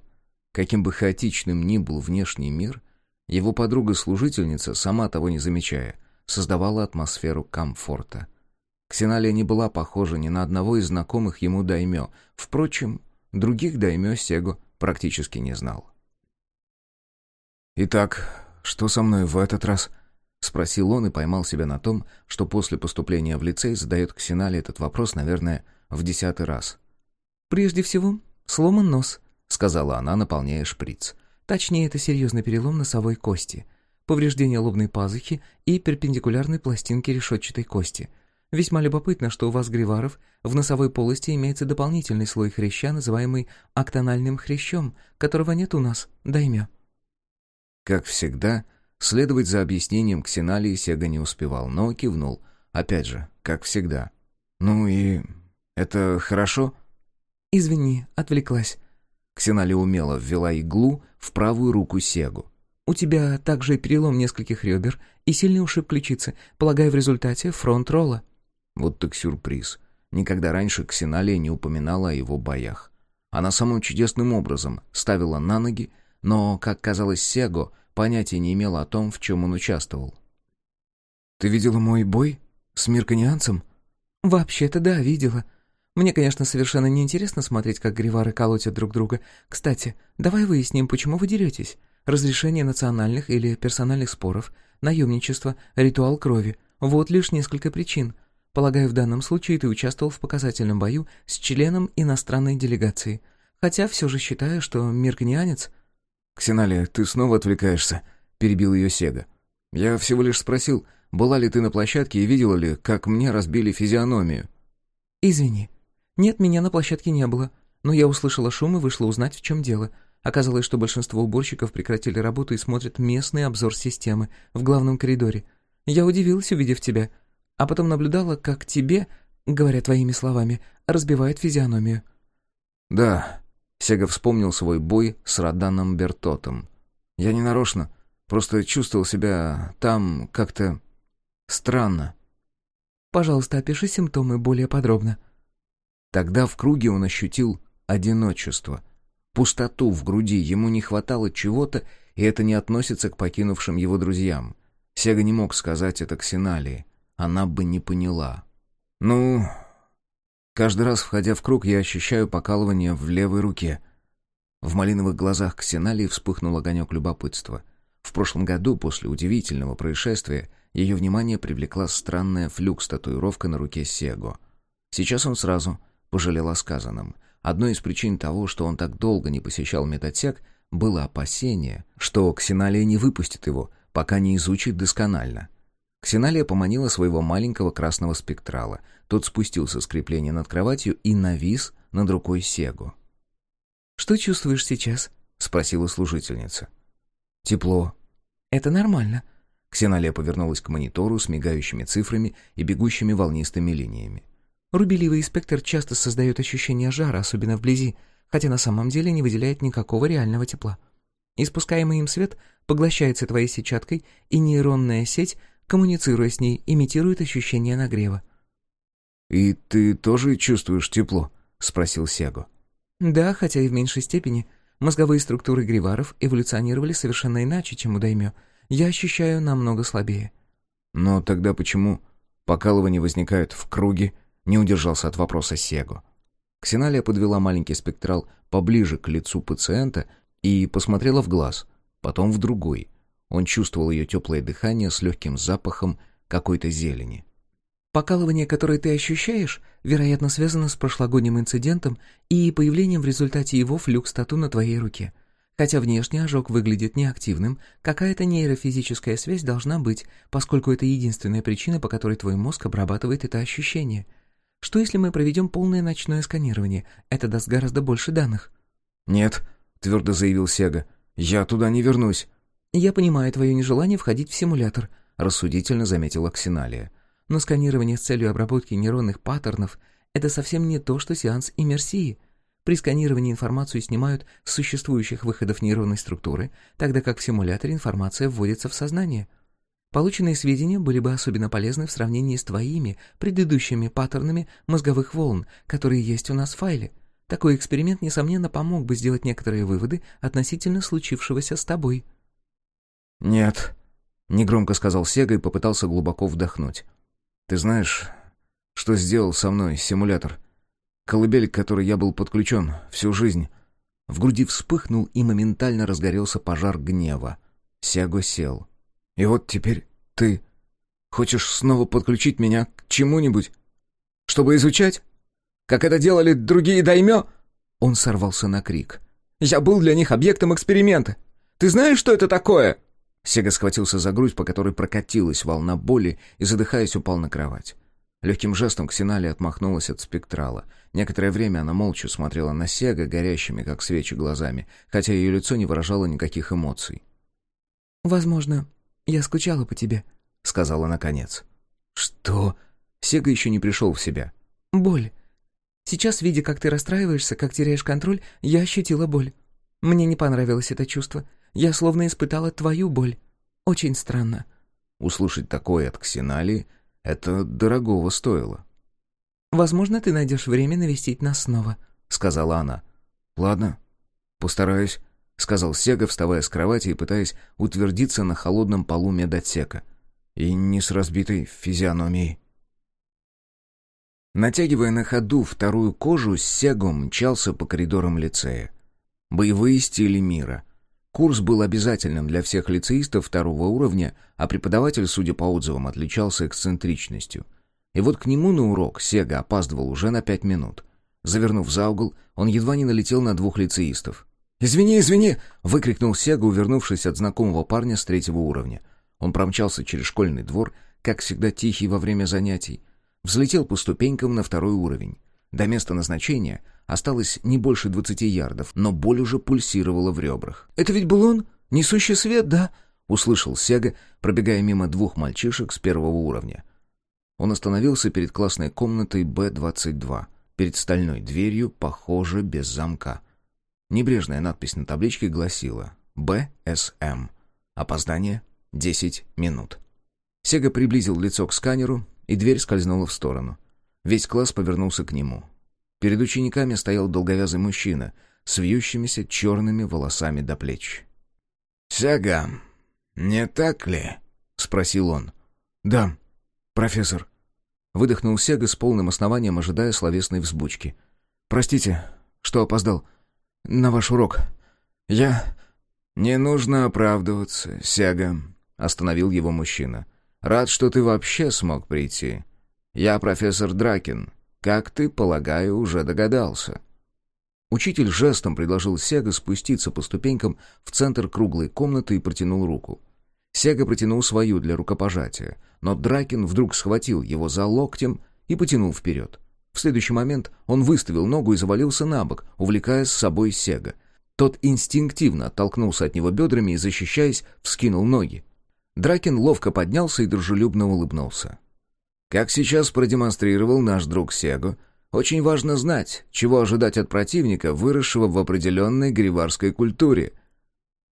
Каким бы хаотичным ни был внешний мир, его подруга-служительница, сама того не замечая, создавала атмосферу комфорта. Ксеналия не была похожа ни на одного из знакомых ему даймё. Впрочем, других даймё Сего практически не знал. «Итак, что со мной в этот раз?» — спросил он и поймал себя на том, что после поступления в лицей задает Ксенале этот вопрос, наверное, в десятый раз. «Прежде всего, сломан нос», — сказала она, наполняя шприц. «Точнее, это серьезный перелом носовой кости, повреждение лобной пазухи и перпендикулярной пластинки решетчатой кости. Весьма любопытно, что у вас, Гриваров, в носовой полости имеется дополнительный слой хряща, называемый актональным хрящом, которого нет у нас, даймё». Как всегда, следовать за объяснением Ксеналии Сега не успевал, но кивнул. Опять же, как всегда. «Ну и... это хорошо?» «Извини, отвлеклась. Ксенали умело ввела иглу в правую руку Сегу. «У тебя также перелом нескольких ребер и сильный ушиб ключицы, полагаю, в результате фронт-ролла». Вот так сюрприз. Никогда раньше Ксеналия не упоминала о его боях. Она самым чудесным образом ставила на ноги, но, как казалось Сего, понятия не имела о том, в чем он участвовал. «Ты видела мой бой с мирканианцем?» «Вообще-то да, видела. Мне, конечно, совершенно неинтересно смотреть, как гривары колотят друг друга. Кстати, давай выясним, почему вы деретесь. Разрешение национальных или персональных споров, наемничество, ритуал крови. Вот лишь несколько причин. Полагаю, в данном случае ты участвовал в показательном бою с членом иностранной делегации. Хотя все же считаю, что мирканианец... «Ксеналия, ты снова отвлекаешься», — перебил ее Сега. «Я всего лишь спросил, была ли ты на площадке и видела ли, как мне разбили физиономию?» «Извини», «Нет, меня на площадке не было. Но я услышала шум и вышла узнать, в чем дело. Оказалось, что большинство уборщиков прекратили работу и смотрят местный обзор системы в главном коридоре. Я удивилась, увидев тебя. А потом наблюдала, как тебе, говоря твоими словами, разбивают физиономию». «Да», — Сега вспомнил свой бой с Роданом Бертотом. «Я не нарочно, просто чувствовал себя там как-то странно». «Пожалуйста, опиши симптомы более подробно», Тогда в круге он ощутил одиночество, пустоту в груди, ему не хватало чего-то, и это не относится к покинувшим его друзьям. Сега не мог сказать это Ксеналии, она бы не поняла. «Ну...» Каждый раз, входя в круг, я ощущаю покалывание в левой руке. В малиновых глазах Ксеналии вспыхнул огонек любопытства. В прошлом году, после удивительного происшествия, ее внимание привлекла странная флюкс-татуировка на руке Сего. Сейчас он сразу пожалел о сказанном. Одной из причин того, что он так долго не посещал медотсек, было опасение, что Ксеналия не выпустит его, пока не изучит досконально. Ксеналия поманила своего маленького красного спектрала. Тот спустился с крепления над кроватью и навис над рукой Сегу. «Что чувствуешь сейчас?» — спросила служительница. «Тепло». «Это нормально». Ксеналия повернулась к монитору с мигающими цифрами и бегущими волнистыми линиями. Рубеливый спектр часто создает ощущение жара, особенно вблизи, хотя на самом деле не выделяет никакого реального тепла. Испускаемый им свет поглощается твоей сетчаткой, и нейронная сеть, коммуницируя с ней, имитирует ощущение нагрева. «И ты тоже чувствуешь тепло?» — спросил Сего. «Да, хотя и в меньшей степени. Мозговые структуры гриваров эволюционировали совершенно иначе, чем у даймё. Я ощущаю намного слабее». «Но тогда почему Покалывания возникают в круге, не удержался от вопроса Сего. Ксеналия подвела маленький спектрал поближе к лицу пациента и посмотрела в глаз, потом в другой. Он чувствовал ее теплое дыхание с легким запахом какой-то зелени. Покалывание, которое ты ощущаешь, вероятно, связано с прошлогодним инцидентом и появлением в результате его флюкс-тату на твоей руке. Хотя внешне ожог выглядит неактивным, какая-то нейрофизическая связь должна быть, поскольку это единственная причина, по которой твой мозг обрабатывает это ощущение. Что если мы проведем полное ночное сканирование? Это даст гораздо больше данных. «Нет», — твердо заявил Сега, — «я туда не вернусь». «Я понимаю твое нежелание входить в симулятор», — рассудительно заметила Ксеналия. «Но сканирование с целью обработки нейронных паттернов — это совсем не то, что сеанс иммерсии. При сканировании информацию снимают с существующих выходов нейронной структуры, тогда как в симуляторе информация вводится в сознание. Полученные сведения были бы особенно полезны в сравнении с твоими предыдущими паттернами мозговых волн, которые есть у нас в файле. Такой эксперимент, несомненно, помог бы сделать некоторые выводы относительно случившегося с тобой». «Нет», — негромко сказал Сега и попытался глубоко вдохнуть. «Ты знаешь, что сделал со мной симулятор? Колыбель, к которой я был подключен всю жизнь». В груди вспыхнул и моментально разгорелся пожар гнева. Сяго сел. «И вот теперь ты хочешь снова подключить меня к чему-нибудь? Чтобы изучать? Как это делали другие даймё?» Он сорвался на крик. «Я был для них объектом эксперимента. Ты знаешь, что это такое?» Сега схватился за грудь, по которой прокатилась волна боли, и, задыхаясь, упал на кровать. Легким жестом Ксенали отмахнулась от спектрала. Некоторое время она молча смотрела на Сега, горящими, как свечи, глазами, хотя ее лицо не выражало никаких эмоций. «Возможно, я скучала по тебе», — сказала наконец. «Что?» Сега еще не пришел в себя. «Боль. Сейчас, видя, как ты расстраиваешься, как теряешь контроль, я ощутила боль. Мне не понравилось это чувство. Я словно испытала твою боль. Очень странно». Услышать такое от Ксенали — это дорогого стоило. «Возможно, ты найдешь время навестить нас снова», — сказала она. «Ладно, постараюсь», — сказал Сега, вставая с кровати и пытаясь утвердиться на холодном полу медотсека. «И не с разбитой физиономией». Натягивая на ходу вторую кожу, Сего мчался по коридорам лицея. Боевые стили мира. Курс был обязательным для всех лицеистов второго уровня, а преподаватель, судя по отзывам, отличался эксцентричностью. И вот к нему на урок Сега опаздывал уже на пять минут. Завернув за угол, он едва не налетел на двух лицеистов. «Извини, извини!» — выкрикнул Сега, увернувшись от знакомого парня с третьего уровня. Он промчался через школьный двор, как всегда тихий во время занятий, взлетел по ступенькам на второй уровень. До места назначения осталось не больше двадцати ярдов, но боль уже пульсировала в ребрах. «Это ведь был он? Несущий свет, да?» — услышал Сега, пробегая мимо двух мальчишек с первого уровня. Он остановился перед классной комнатой Б-22, перед стальной дверью, похоже, без замка. Небрежная надпись на табличке гласила «БСМ». Опоздание — 10 минут. Сега приблизил лицо к сканеру, и дверь скользнула в сторону. Весь класс повернулся к нему. Перед учениками стоял долговязый мужчина с вьющимися черными волосами до плеч. «Сяга, не так ли?» — спросил он. «Да, профессор». Выдохнул Сега с полным основанием, ожидая словесной взбучки. «Простите, что опоздал. На ваш урок. Я...» «Не нужно оправдываться, Сега», — остановил его мужчина. «Рад, что ты вообще смог прийти. Я профессор Дракин. Как ты, полагаю, уже догадался». Учитель жестом предложил Сега спуститься по ступенькам в центр круглой комнаты и протянул руку. Сега протянул свою для рукопожатия, но Дракин вдруг схватил его за локтем и потянул вперед. В следующий момент он выставил ногу и завалился на бок, увлекая с собой Сега. Тот инстинктивно оттолкнулся от него бедрами и, защищаясь, вскинул ноги. Дракин ловко поднялся и дружелюбно улыбнулся. Как сейчас продемонстрировал наш друг Сего, очень важно знать, чего ожидать от противника, выросшего в определенной гриварской культуре.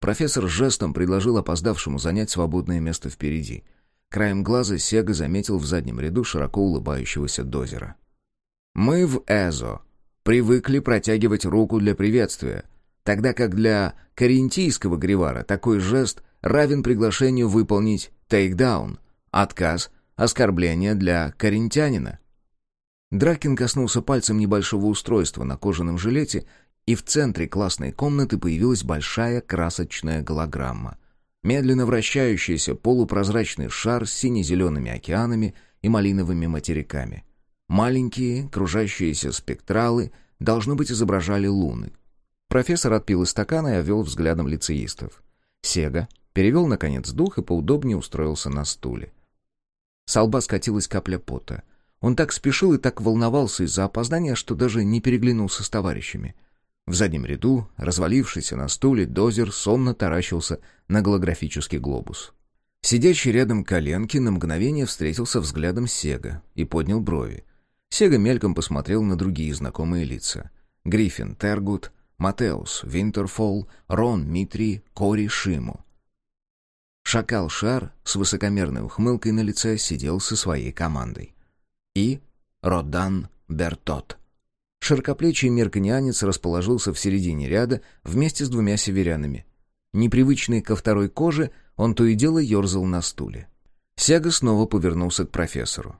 Профессор жестом предложил опоздавшему занять свободное место впереди. Краем глаза Сега заметил в заднем ряду широко улыбающегося дозера. «Мы в Эзо привыкли протягивать руку для приветствия, тогда как для карентийского гривара такой жест равен приглашению выполнить тейкдаун, отказ — оскорбление для коринтянина. Дракин коснулся пальцем небольшого устройства на кожаном жилете, и в центре классной комнаты появилась большая красочная голограмма. Медленно вращающийся полупрозрачный шар с сине-зелеными океанами и малиновыми материками. Маленькие, кружащиеся спектралы, должно быть, изображали луны. Профессор отпил из стакана и овел взглядом лицеистов. Сега перевел, наконец, дух и поудобнее устроился на стуле. С лба скатилась капля пота. Он так спешил и так волновался из-за опоздания, что даже не переглянулся с товарищами. В заднем ряду, развалившийся на стуле, дозер сонно таращился на голографический глобус. Сидящий рядом коленки на мгновение встретился взглядом Сега и поднял брови. Сега мельком посмотрел на другие знакомые лица. Гриффин Тергут, Матеус Винтерфолл, Рон Митри, Кори Шиму. Шакал Шар с высокомерной ухмылкой на лице сидел со своей командой. И Родан Бертот. Широкоплечий мерканианец расположился в середине ряда вместе с двумя северянами. Непривычный ко второй коже, он то и дело ерзал на стуле. Сяга снова повернулся к профессору.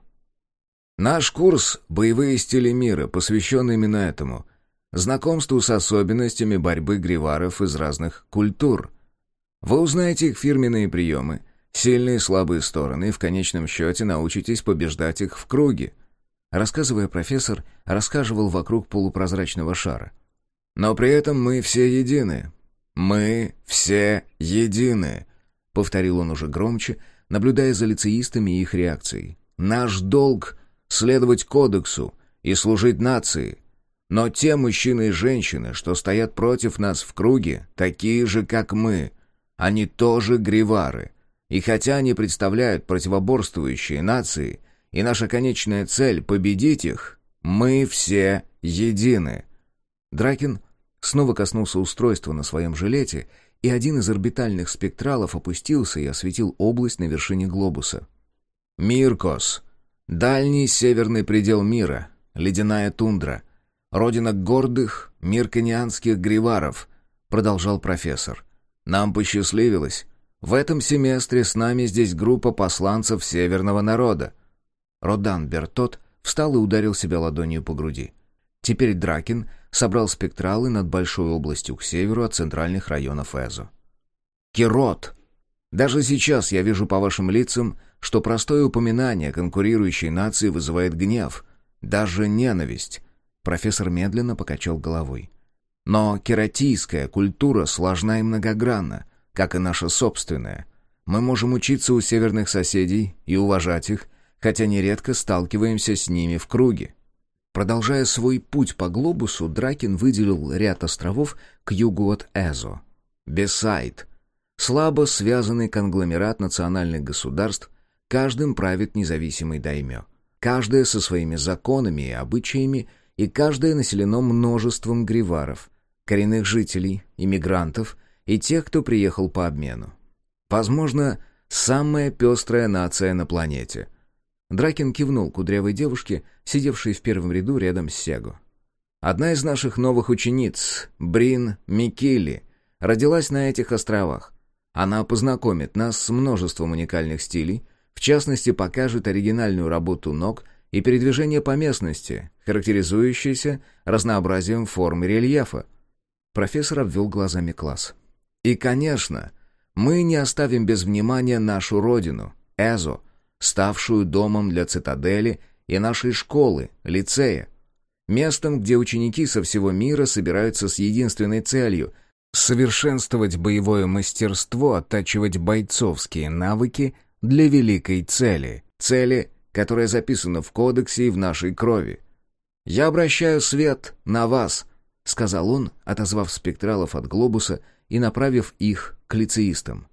«Наш курс «Боевые стили мира» посвящен именно этому. Знакомству с особенностями борьбы гриваров из разных культур. Вы узнаете их фирменные приемы, сильные и слабые стороны, и в конечном счете научитесь побеждать их в круге. Рассказывая, профессор рассказывал вокруг полупрозрачного шара. «Но при этом мы все едины. Мы все едины», — повторил он уже громче, наблюдая за лицеистами и их реакцией. «Наш долг — следовать кодексу и служить нации. Но те мужчины и женщины, что стоят против нас в круге, такие же, как мы. Они тоже гривары. И хотя они представляют противоборствующие нации, и наша конечная цель — победить их, мы все едины. Дракин снова коснулся устройства на своем жилете, и один из орбитальных спектралов опустился и осветил область на вершине глобуса. «Миркос. Дальний северный предел мира. Ледяная тундра. Родина гордых, мирканианских гриваров», — продолжал профессор. Нам посчастливилось. В этом семестре с нами здесь группа посланцев северного народа. Родан Бертот встал и ударил себя ладонью по груди. Теперь Дракин собрал спектралы над большой областью к северу от центральных районов Эзо. Кирот! Даже сейчас я вижу по вашим лицам, что простое упоминание конкурирующей нации вызывает гнев, даже ненависть. Профессор медленно покачал головой. Но кератийская культура сложна и многогранна, как и наша собственная. Мы можем учиться у северных соседей и уважать их, хотя нередко сталкиваемся с ними в круге. Продолжая свой путь по глобусу, Дракин выделил ряд островов к югу от Эзо. Бесайд. Слабо связанный конгломерат национальных государств, каждым правит независимый даймё. Каждое со своими законами и обычаями, и каждое населено множеством гриваров, коренных жителей, иммигрантов и тех, кто приехал по обмену. Возможно, самая пестрая нация на планете. Дракин кивнул кудрявой девушке, сидевшей в первом ряду рядом с Сего. Одна из наших новых учениц, Брин Микили, родилась на этих островах. Она познакомит нас с множеством уникальных стилей, в частности, покажет оригинальную работу ног и передвижение по местности, характеризующиеся разнообразием форм рельефа, Профессор обвел глазами класс. «И, конечно, мы не оставим без внимания нашу родину, Эзо, ставшую домом для цитадели и нашей школы, лицея, местом, где ученики со всего мира собираются с единственной целью — совершенствовать боевое мастерство, оттачивать бойцовские навыки для великой цели, цели, которая записана в кодексе и в нашей крови. Я обращаю свет на вас — сказал он, отозвав спектралов от глобуса и направив их к лицеистам.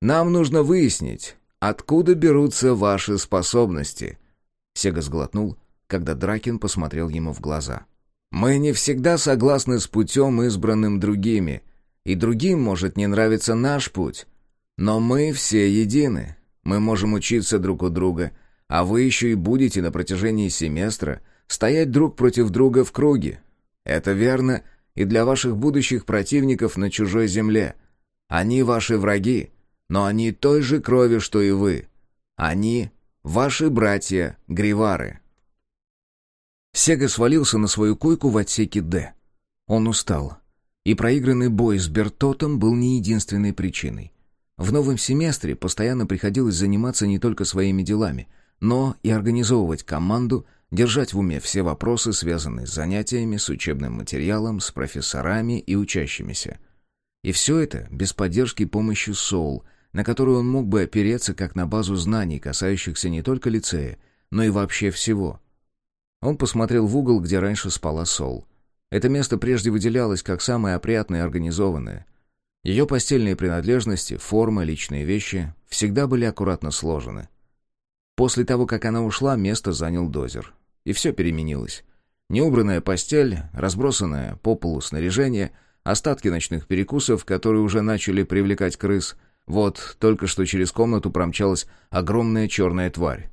«Нам нужно выяснить, откуда берутся ваши способности». Сега сглотнул, когда Дракин посмотрел ему в глаза. «Мы не всегда согласны с путем, избранным другими, и другим может не нравиться наш путь. Но мы все едины, мы можем учиться друг у друга, а вы еще и будете на протяжении семестра стоять друг против друга в круге, это верно и для ваших будущих противников на чужой земле. Они ваши враги, но они той же крови, что и вы. Они Ваши братья Гривары. Сега свалился на свою койку в отсеке «Д». Он устал. И проигранный бой с Бертотом был не единственной причиной. В новом семестре постоянно приходилось заниматься не только своими делами, но и организовывать команду, держать в уме все вопросы, связанные с занятиями, с учебным материалом, с профессорами и учащимися. И все это без поддержки и помощи Соул, на которую он мог бы опереться как на базу знаний, касающихся не только лицея, но и вообще всего. Он посмотрел в угол, где раньше спала Сол. Это место прежде выделялось как самое опрятное и организованное. Ее постельные принадлежности, форма, личные вещи всегда были аккуратно сложены. После того, как она ушла, место занял дозер. И все переменилось. Неубранная постель, разбросанное по полу снаряжение, остатки ночных перекусов, которые уже начали привлекать крыс — вот только что через комнату промчалась огромная черная тварь.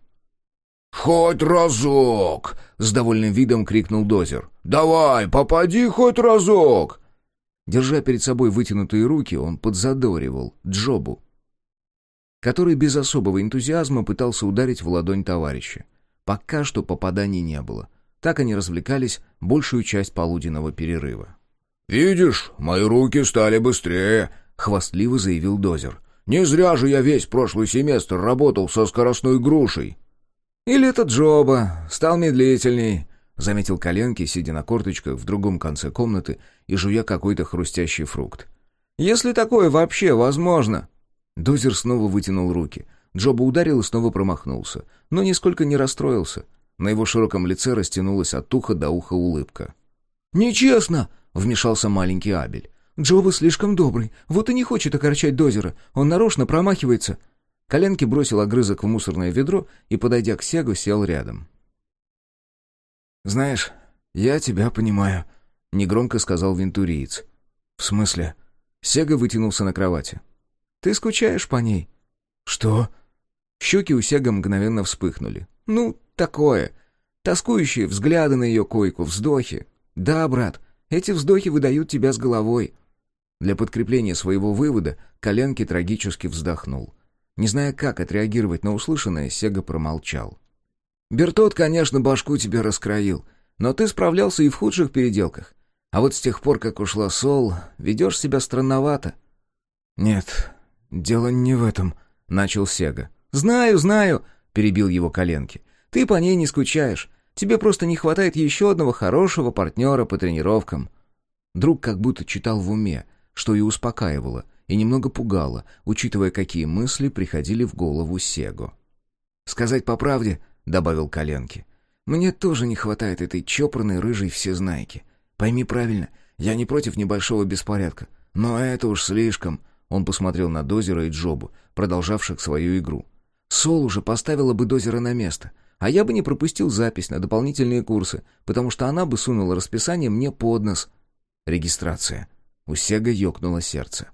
«Хоть разок!» — с довольным видом крикнул Дозер. «Давай, попади хоть разок!» Держа перед собой вытянутые руки, он подзадоривал Джобу, который без особого энтузиазма пытался ударить в ладонь товарища. Пока что попаданий не было. Так они развлекались большую часть полуденного перерыва. «Видишь, мои руки стали быстрее», хвастливо заявил Дозер. «Не зря же я весь прошлый семестр работал со скоростной грушей». «Или это Джоба, стал медлительней», — заметил Коленки, сидя на корточках в другом конце комнаты и жуя какой-то хрустящий фрукт. «Если такое вообще возможно». Дозер снова вытянул руки. Джоба ударил и снова промахнулся, но нисколько не расстроился. На его широком лице растянулась от уха до уха улыбка. «Нечестно!» — вмешался маленький Абель. Джоба слишком добрый, вот и не хочет окорчать дозера. Он нарочно промахивается». Коленки бросил огрызок в мусорное ведро и, подойдя к Сегу, сел рядом. «Знаешь, я тебя понимаю», — негромко сказал вентуриец. «В смысле?» Сега вытянулся на кровати. «Ты скучаешь по ней?» «Что?» Щеки у Сега мгновенно вспыхнули. «Ну, такое. Тоскующие взгляды на ее койку, вздохи. Да, брат, эти вздохи выдают тебя с головой. Для подкрепления своего вывода Коленки трагически вздохнул. Не зная, как отреагировать на услышанное, Сега промолчал. «Бертот, конечно, башку тебе раскроил, но ты справлялся и в худших переделках. А вот с тех пор, как ушла Сол, ведешь себя странновато». «Нет, дело не в этом», — начал Сега. «Знаю, знаю», — перебил его Коленки. «Ты по ней не скучаешь. Тебе просто не хватает еще одного хорошего партнера по тренировкам». Друг как будто читал в уме — что и успокаивало, и немного пугало, учитывая, какие мысли приходили в голову Сего. «Сказать по правде», — добавил Коленки, — «мне тоже не хватает этой чопорной рыжей всезнайки. Пойми правильно, я не против небольшого беспорядка, но это уж слишком». Он посмотрел на Дозера и Джобу, продолжавших свою игру. «Сол уже поставила бы Дозера на место, а я бы не пропустил запись на дополнительные курсы, потому что она бы сунула расписание мне под нос». Регистрация. У Сега ёкнуло сердце.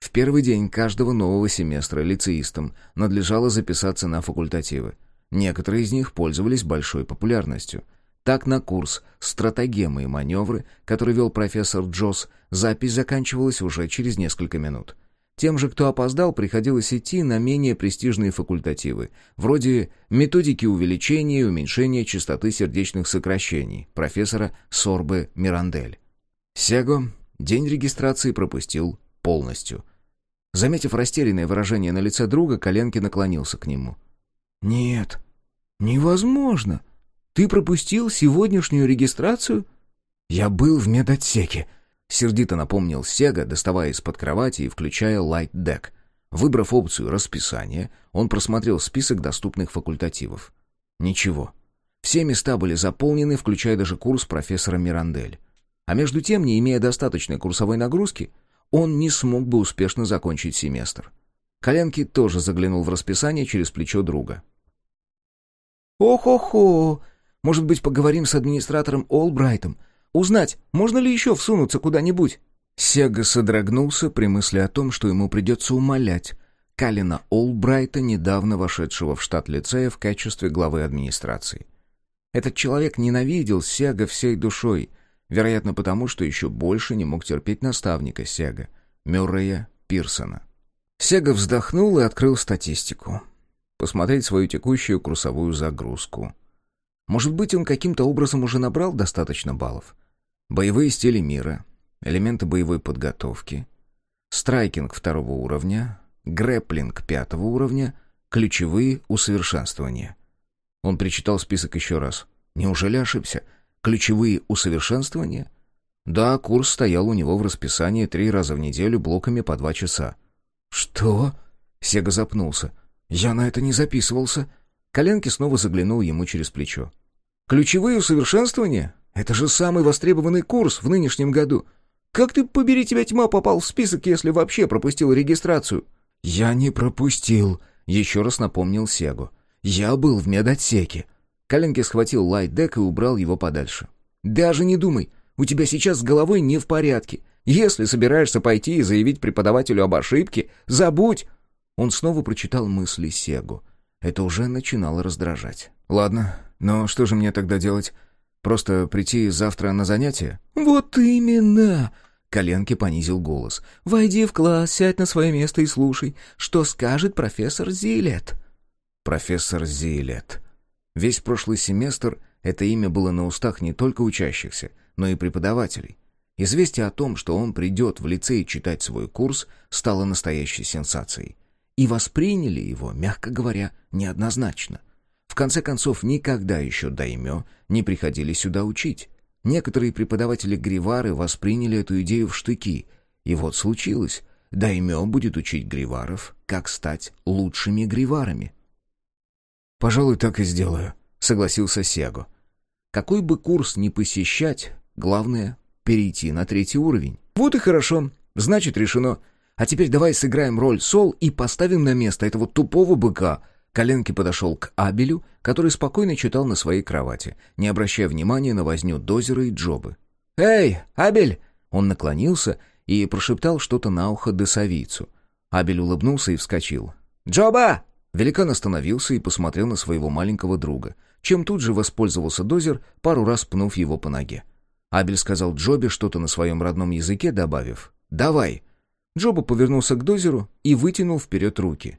В первый день каждого нового семестра лицеистам надлежало записаться на факультативы. Некоторые из них пользовались большой популярностью. Так на курс «Стратегемы и маневры», который вел профессор Джосс, запись заканчивалась уже через несколько минут. Тем же, кто опоздал, приходилось идти на менее престижные факультативы, вроде методики увеличения и уменьшения частоты сердечных сокращений профессора Сорбе Мирандель. Сего День регистрации пропустил полностью. Заметив растерянное выражение на лице друга, Коленки наклонился к нему. «Нет, невозможно. Ты пропустил сегодняшнюю регистрацию?» «Я был в медотсеке», — сердито напомнил Сега, доставая из-под кровати и включая Light Deck. Выбрав опцию «Расписание», он просмотрел список доступных факультативов. Ничего. Все места были заполнены, включая даже курс профессора Мирандель. А между тем, не имея достаточной курсовой нагрузки, он не смог бы успешно закончить семестр. Коленки тоже заглянул в расписание через плечо друга. «Ох-охо! Может быть, поговорим с администратором Олбрайтом? Узнать, можно ли еще всунуться куда-нибудь?» Сега содрогнулся при мысли о том, что ему придется умолять Калина Олбрайта, недавно вошедшего в штат лицея в качестве главы администрации. Этот человек ненавидел Сега всей душой Вероятно, потому что еще больше не мог терпеть наставника Сега, Мюррея Пирсона. Сега вздохнул и открыл статистику. посмотреть свою текущую курсовую загрузку. Может быть, он каким-то образом уже набрал достаточно баллов? Боевые стили мира, элементы боевой подготовки, страйкинг второго уровня, грэплинг пятого уровня, ключевые усовершенствования. Он перечитал список еще раз. Неужели ошибся? Ключевые усовершенствования? Да, курс стоял у него в расписании три раза в неделю блоками по два часа. «Что?» Сега запнулся. «Я на это не записывался». Коленки снова заглянул ему через плечо. «Ключевые усовершенствования? Это же самый востребованный курс в нынешнем году. Как ты, побери тебя тьма, попал в список, если вообще пропустил регистрацию?» «Я не пропустил», — еще раз напомнил Сегу. «Я был в медотсеке». Коленки схватил лайт-дек и убрал его подальше. «Даже не думай, у тебя сейчас с головой не в порядке. Если собираешься пойти и заявить преподавателю об ошибке, забудь!» Он снова прочитал мысли Сегу. Это уже начинало раздражать. «Ладно, но что же мне тогда делать? Просто прийти завтра на занятие?» «Вот именно!» Коленки понизил голос. «Войди в класс, сядь на свое место и слушай, что скажет профессор Зилет». Профессор Зилет. Весь прошлый семестр это имя было на устах не только учащихся, но и преподавателей. Известие о том, что он придет в лицей читать свой курс, стало настоящей сенсацией. И восприняли его, мягко говоря, неоднозначно. В конце концов, никогда еще даймё не приходили сюда учить. Некоторые преподаватели Гривары восприняли эту идею в штыки. И вот случилось. Даймё будет учить Гриваров, как стать лучшими Гриварами. «Пожалуй, так и сделаю», — согласился Сего. Какой бы курс ни посещать, главное перейти на третий уровень. Вот и хорошо. Значит, решено. А теперь давай сыграем роль Сол и поставим на место этого тупого быка. Коленки подошел к Абелю, который спокойно читал на своей кровати, не обращая внимания на возню Дозера и Джобы. «Эй, Абель!» Он наклонился и прошептал что-то на ухо Десавийцу. Абель улыбнулся и вскочил. «Джоба!» Великан остановился и посмотрел на своего маленького друга, чем тут же воспользовался Дозер, пару раз пнув его по ноге. Абель сказал Джобе что-то на своем родном языке, добавив «Давай». Джоба повернулся к дозеру и вытянул вперед руки.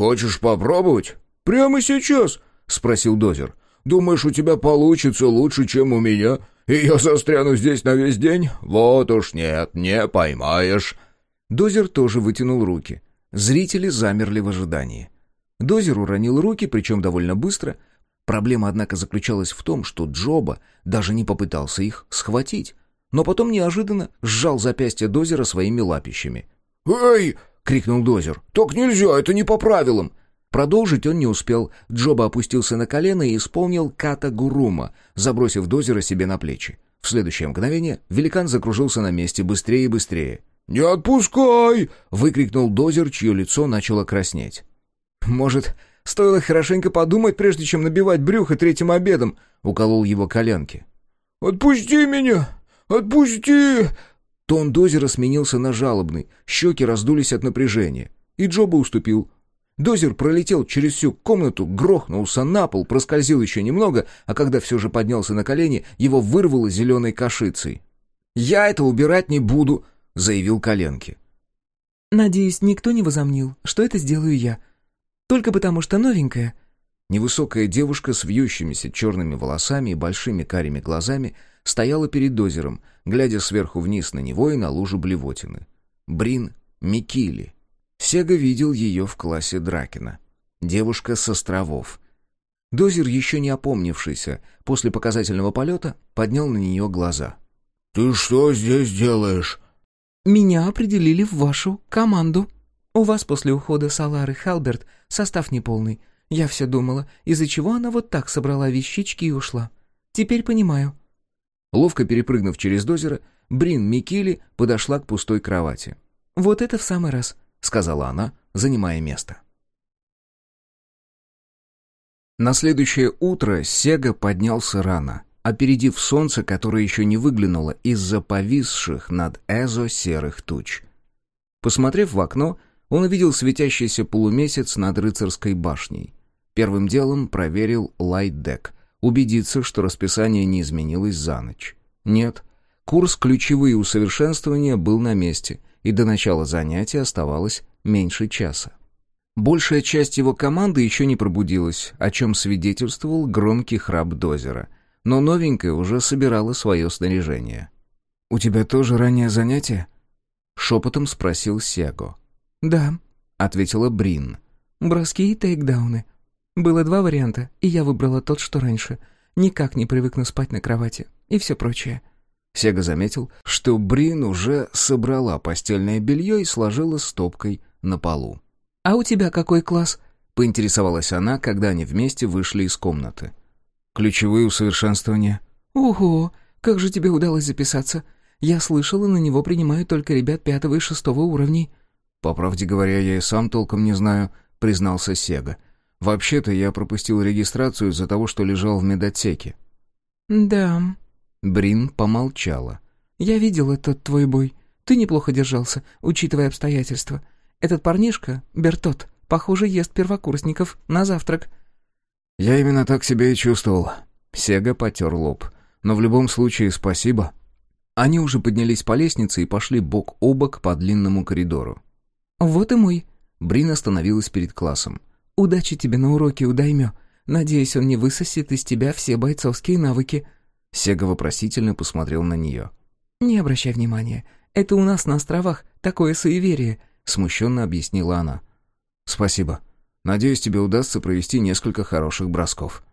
«Хочешь попробовать?» «Прямо сейчас?» — спросил дозер. «Думаешь, у тебя получится лучше, чем у меня, и я застряну здесь на весь день? Вот уж нет, не поймаешь». Дозер тоже вытянул руки. Зрители замерли в ожидании. Дозер уронил руки, причем довольно быстро — Проблема, однако, заключалась в том, что Джоба даже не попытался их схватить, но потом неожиданно сжал запястье Дозера своими лапищами. «Эй!» — крикнул Дозер. «Так нельзя, это не по правилам!» Продолжить он не успел. Джоба опустился на колено и исполнил ката гурума, забросив Дозера себе на плечи. В следующее мгновение великан закружился на месте быстрее и быстрее. «Не отпускай!» — выкрикнул Дозер, чье лицо начало краснеть. «Может, Стоило хорошенько подумать, прежде чем набивать брюхо третьим обедом», — уколол его коленки. «Отпусти меня! Отпусти!» Тон Дозера сменился на жалобный, щеки раздулись от напряжения. И Джоба уступил. Дозер пролетел через всю комнату, грохнулся на пол, проскользил еще немного, а когда все же поднялся на колени, его вырвало зеленой кашицей. «Я это убирать не буду», — заявил Коленки. «Надеюсь, никто не возомнил, что это сделаю я», только потому, что новенькая». Невысокая девушка с вьющимися черными волосами и большими карими глазами стояла перед дозером, глядя сверху вниз на него и на лужу блевотины. Брин Микили. Сега видел ее в классе Дракина. Девушка с островов. Дозер, еще не опомнившийся, после показательного полета, поднял на нее глаза. «Ты что здесь делаешь?» «Меня определили в вашу команду», у вас после ухода Салары Халберт состав неполный. Я все думала, из-за чего она вот так собрала вещички и ушла. Теперь понимаю». Ловко перепрыгнув через дозеро, Брин Микили подошла к пустой кровати. «Вот это в самый раз», — сказала она, занимая место. На следующее утро Сега поднялся рано, опередив солнце, которое еще не выглянуло из-за повисших над Эзо серых туч. Посмотрев в окно, он увидел светящийся полумесяц над рыцарской башней. Первым делом проверил лайт-дек, убедиться, что расписание не изменилось за ночь. Нет, курс «Ключевые усовершенствования» был на месте, и до начала занятия оставалось меньше часа. Большая часть его команды еще не пробудилась, о чем свидетельствовал громкий храп дозера. Но новенькая уже собирала свое снаряжение. «У тебя тоже раннее занятие?» Шепотом спросил Сего. «Да», — ответила Брин. «Броски и тейкдауны. Было два варианта, и я выбрала тот, что раньше. Никак не привыкну спать на кровати. И все прочее». Сега заметил, что Брин уже собрала постельное белье и сложила стопкой на полу. «А у тебя какой класс?» — поинтересовалась она, когда они вместе вышли из комнаты. «Ключевые усовершенствования». «Ого! Как же тебе удалось записаться? Я слышала, на него принимают только ребят пятого и шестого уровней». «По правде говоря, я и сам толком не знаю», — признался Сега. «Вообще-то я пропустил регистрацию из-за того, что лежал в медотсеке». «Да». Брин помолчала. «Я видел этот твой бой. Ты неплохо держался, учитывая обстоятельства. Этот парнишка, Бертот, похоже, ест первокурсников на завтрак». «Я именно так себя и чувствовал». Сега потер лоб. «Но в любом случае спасибо». Они уже поднялись по лестнице и пошли бок о бок по длинному коридору. «Вот и мой». Брин остановилась перед классом. «Удачи тебе на уроке, удаймё. Надеюсь, он не высосет из тебя все бойцовские навыки». Сега вопросительно посмотрел на нее. «Не обращай внимания. Это у нас на островах такое суеверие смущенно объяснила она. «Спасибо. Надеюсь, тебе удастся провести несколько хороших бросков».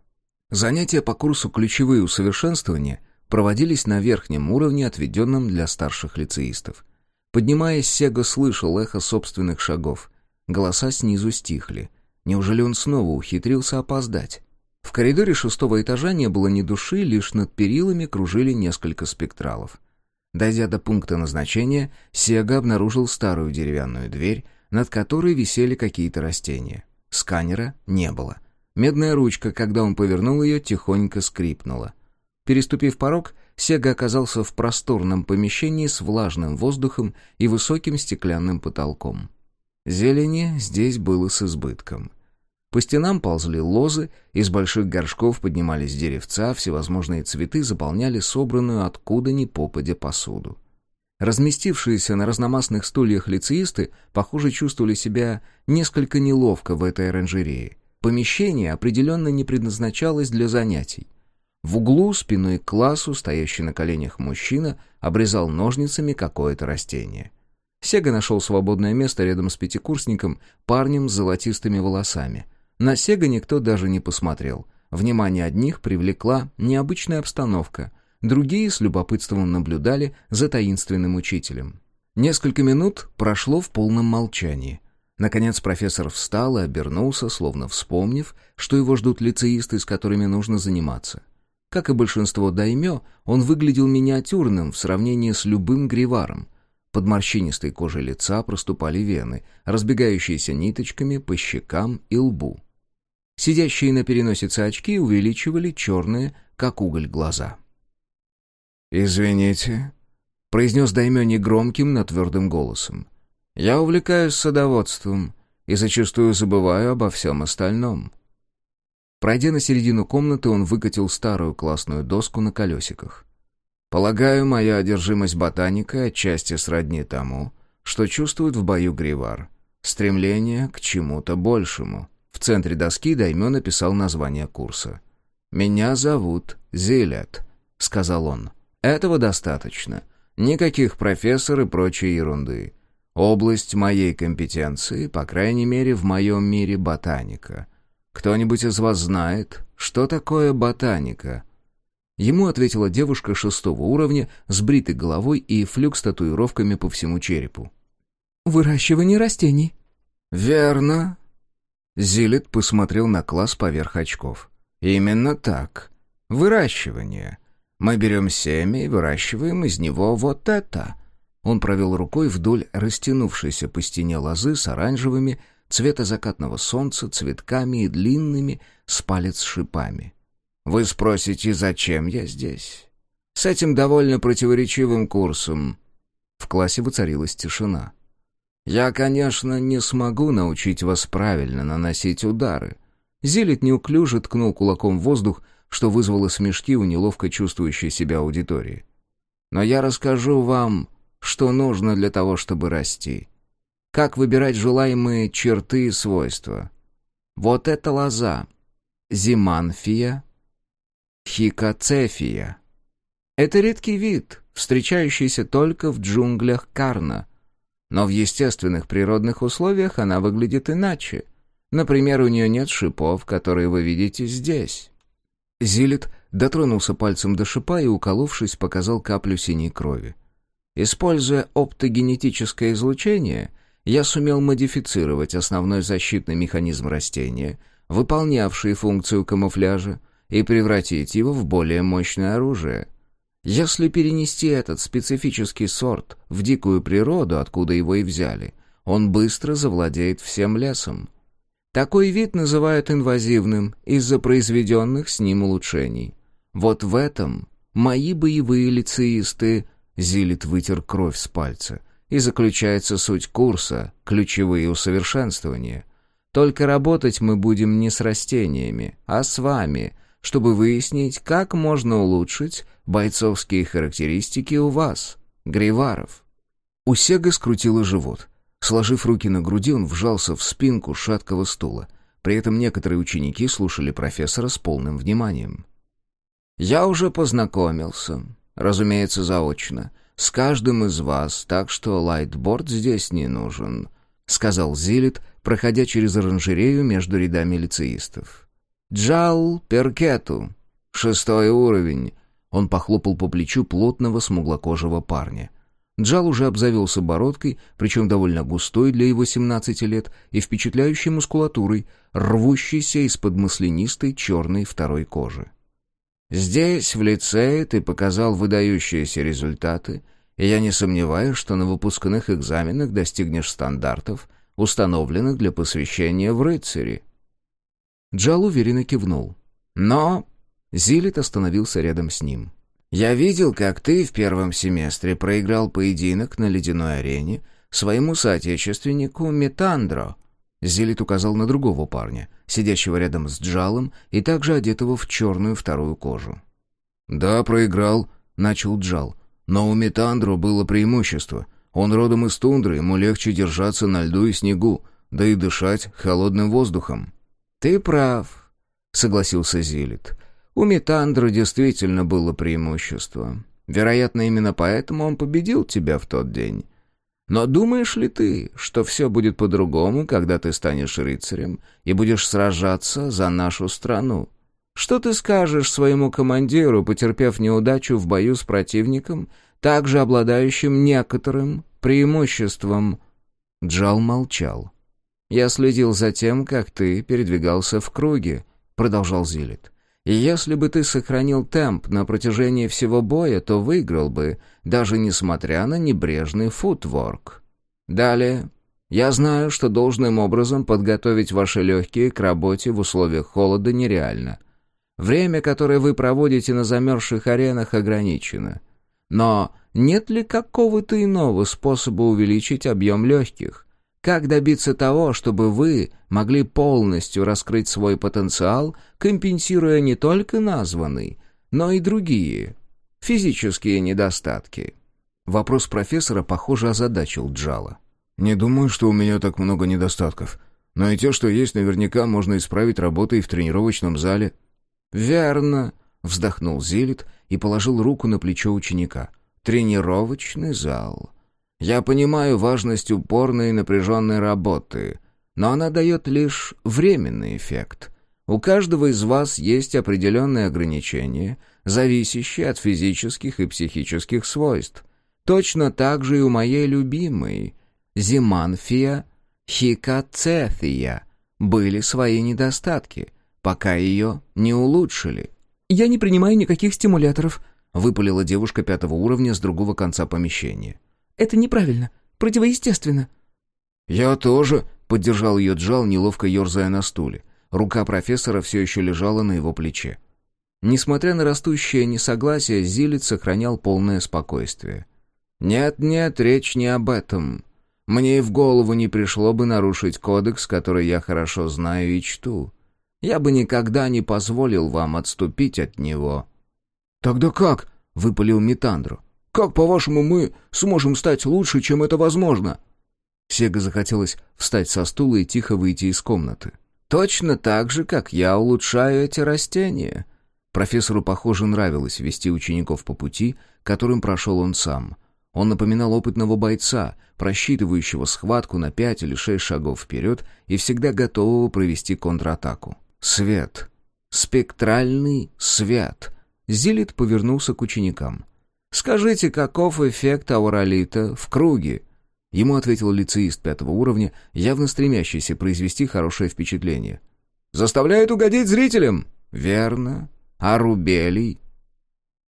Занятия по курсу «Ключевые усовершенствования» проводились на верхнем уровне, отведенном для старших лицеистов. Поднимаясь, Сега слышал эхо собственных шагов. Голоса снизу стихли. Неужели он снова ухитрился опоздать? В коридоре шестого этажа не было ни души, лишь над перилами кружили несколько спектралов. Дойдя до пункта назначения, Сега обнаружил старую деревянную дверь, над которой висели какие-то растения. Сканера не было. Медная ручка, когда он повернул ее, тихонько скрипнула. Переступив порог, Сега оказался в просторном помещении с влажным воздухом и высоким стеклянным потолком. Зелени здесь было с избытком. По стенам ползли лозы, из больших горшков поднимались деревца, всевозможные цветы заполняли собранную откуда ни попадя посуду. Разместившиеся на разномастных стульях лицеисты, похоже, чувствовали себя несколько неловко в этой оранжерее. Помещение определенно не предназначалось для занятий. В углу, спиной к классу, стоящий на коленях мужчина, обрезал ножницами какое-то растение. Сега нашел свободное место рядом с пятикурсником, парнем с золотистыми волосами — на Сега никто даже не посмотрел. Внимание одних привлекла необычная обстановка, другие с любопытством наблюдали за таинственным учителем. Несколько минут прошло в полном молчании. Наконец профессор встал и обернулся, словно вспомнив, что его ждут лицеисты, с которыми нужно заниматься. Как и большинство даймё, он выглядел миниатюрным в сравнении с любым гриваром. Под морщинистой кожей лица проступали вены, разбегающиеся ниточками по щекам и лбу. Сидящие на переносице очки увеличивали черные, как уголь, глаза. «Извините», — произнес Даймё негромким, но твердым голосом. «Я увлекаюсь садоводством и зачастую забываю обо всем остальном». Пройдя на середину комнаты, он выкатил старую классную доску на колесиках. «Полагаю, моя одержимость ботаникой отчасти сродни тому, что чувствует в бою Гривар. Стремление к чему-то большему». В центре доски Даймё написал название курса. «Меня зовут Зилет», — сказал он. «Этого достаточно. Никаких профессор и прочей ерунды. Область моей компетенции, по крайней мере, в моем мире ботаника. Кто-нибудь из вас знает, что такое ботаника?» Ему ответила девушка шестого уровня с бритой головой и флюк с татуировками по всему черепу. «Выращивание растений». «Верно», Зилет посмотрел на класс поверх очков. «Именно так. Выращивание. Мы берем семя и выращиваем из него вот это». Он провел рукой вдоль растянувшейся по стене лозы с оранжевыми, цвета закатного солнца, цветками и длинными с палец шипами. «Вы спросите, зачем я здесь?» «С этим довольно противоречивым курсом». В классе воцарилась тишина. Я, конечно, не смогу научить вас правильно наносить удары. Зелит неуклюже ткнул кулаком в воздух, что вызвало смешки у неловко чувствующей себя аудитории. Но я расскажу вам, что нужно для того, чтобы расти. как выбирать желаемые черты и свойства. Вот это лоза. Зиманфия, хикоцефия. Это редкий вид, встречающийся только в джунглях Карна. Но в естественных природных условиях она выглядит иначе. Например, у нее нет шипов, которые вы видите здесь. Зилит дотронулся пальцем до шипа и, уколовшись, показал каплю синей крови. Используя оптогенетическое излучение, я сумел модифицировать основной защитный механизм растения, выполнявший функцию камуфляжа, и превратить его в более мощное оружие. Если перенести этот специфический сорт в дикую природу, откуда его и взяли, он быстро завладеет всем лесом. Такой вид называют инвазивным из-за произведенных с ним улучшений. Вот в этом мои боевые лицеисты Зилит вытер кровь с пальца. И заключается суть курса, ключевые усовершенствования. Только работать мы будем не с растениями, а с вами, чтобы выяснить, как можно улучшить бойцовские характеристики у вас, гриваров. У Сега скрутило живот. Сложив руки на груди, он вжался в спинку шаткого стула. При этом некоторые ученики слушали профессора с полным вниманием. «Я уже познакомился, разумеется, заочно, с каждым из вас, так что лайтборд здесь не нужен», — сказал Зилит, проходя через оранжерею между рядами лицеистов. «Джал Перкету, шестой уровень», — он похлопал по плечу плотного смуглокожего парня. Джал уже обзавелся бородкой, причем довольно густой для его 17 лет, и впечатляющей мускулатурой, рвущейся из-под маслянистой черной второй кожи. Здесь, в лицее, ты показал выдающиеся результаты, и я не сомневаюсь, что на выпускных экзаменах достигнешь стандартов, установленных для посвящения в рыцари». Джал уверенно кивнул. «Но...» Зилит остановился рядом с ним. «Я видел, как ты в первом семестре проиграл поединок на ледяной арене своему соотечественнику Метандро». Зилит указал на другого парня, сидящего рядом с Джалом и также одетого в черную вторую кожу. «Да, проиграл», — начал Джал. «Но у Метандро было преимущество. Он родом из тундры, ему легче держаться на льду и снегу, да и дышать холодным воздухом». «Ты прав», — согласился Зилит. «У Метандро действительно было преимущество. Вероятно, именно поэтому он победил тебя в тот день». Но думаешь ли ты, что все будет по-другому, когда ты станешь рыцарем и будешь сражаться за нашу страну? Что ты скажешь своему командиру, потерпев неудачу в бою с противником, также обладающим некоторым преимуществом?» Джал молчал. «Я следил за тем, как ты передвигался в круге», — продолжал Зилит. Если бы ты сохранил темп на протяжении всего боя, то выиграл бы, даже несмотря на небрежный футворк. Далее. Я знаю, что должным образом подготовить ваши легкие к работе в условиях холода нереально. Время, которое вы проводите на замерзших аренах, ограничено. Но нет ли какого-то иного способа увеличить объем легких? Как добиться того, чтобы вы могли полностью раскрыть свой потенциал, компенсируя не только названный, но и другие физические недостатки? Вопрос профессора, похоже, озадачил Джала. «Не думаю, что у меня так много недостатков. Но и те, что есть, наверняка можно исправить работой в тренировочном зале». «Верно», — вздохнул Зелит и положил руку на плечо ученика. «Тренировочный зал. Я понимаю важность упорной и напряженной работы, но она дает лишь временный эффект. У каждого из вас есть определенные ограничения, зависящие от физических и психических свойств. Точно так же и у моей любимой, Зиманфия Хикацефия, были свои недостатки, пока ее не улучшили. «Я не принимаю никаких стимуляторов», — выпалила девушка пятого уровня с другого конца помещения. Это неправильно, противоестественно». «Я тоже», — поддержал ее Джал, неловко ерзая на стуле. Рука профессора все еще лежала на его плече. Несмотря на растущее несогласие, Зилит сохранял полное спокойствие. «Нет-нет, речь не об этом. Мне и в голову не пришло бы нарушить кодекс, который я хорошо знаю и чту. Я бы никогда не позволил вам отступить от него». «Тогда как?» — выпалил Митандру. Как, по-вашему, мы сможем стать лучше, чем это возможно?» Сега захотелось встать со стула и тихо выйти из комнаты. «Точно так же, как я улучшаю эти растения». Профессору, похоже, нравилось вести учеников по пути, которым прошел он сам. Он напоминал опытного бойца, просчитывающего схватку на пять или шесть шагов вперед и всегда готового провести контратаку. «Свет. Спектральный свет». Зилит повернулся к ученикам. «Скажите, каков эффект ауралита в круге?» Ему ответил лицеист пятого уровня, явно стремящийся произвести хорошее впечатление. «Заставляет угодить зрителям!» «Верно. А рубелий?»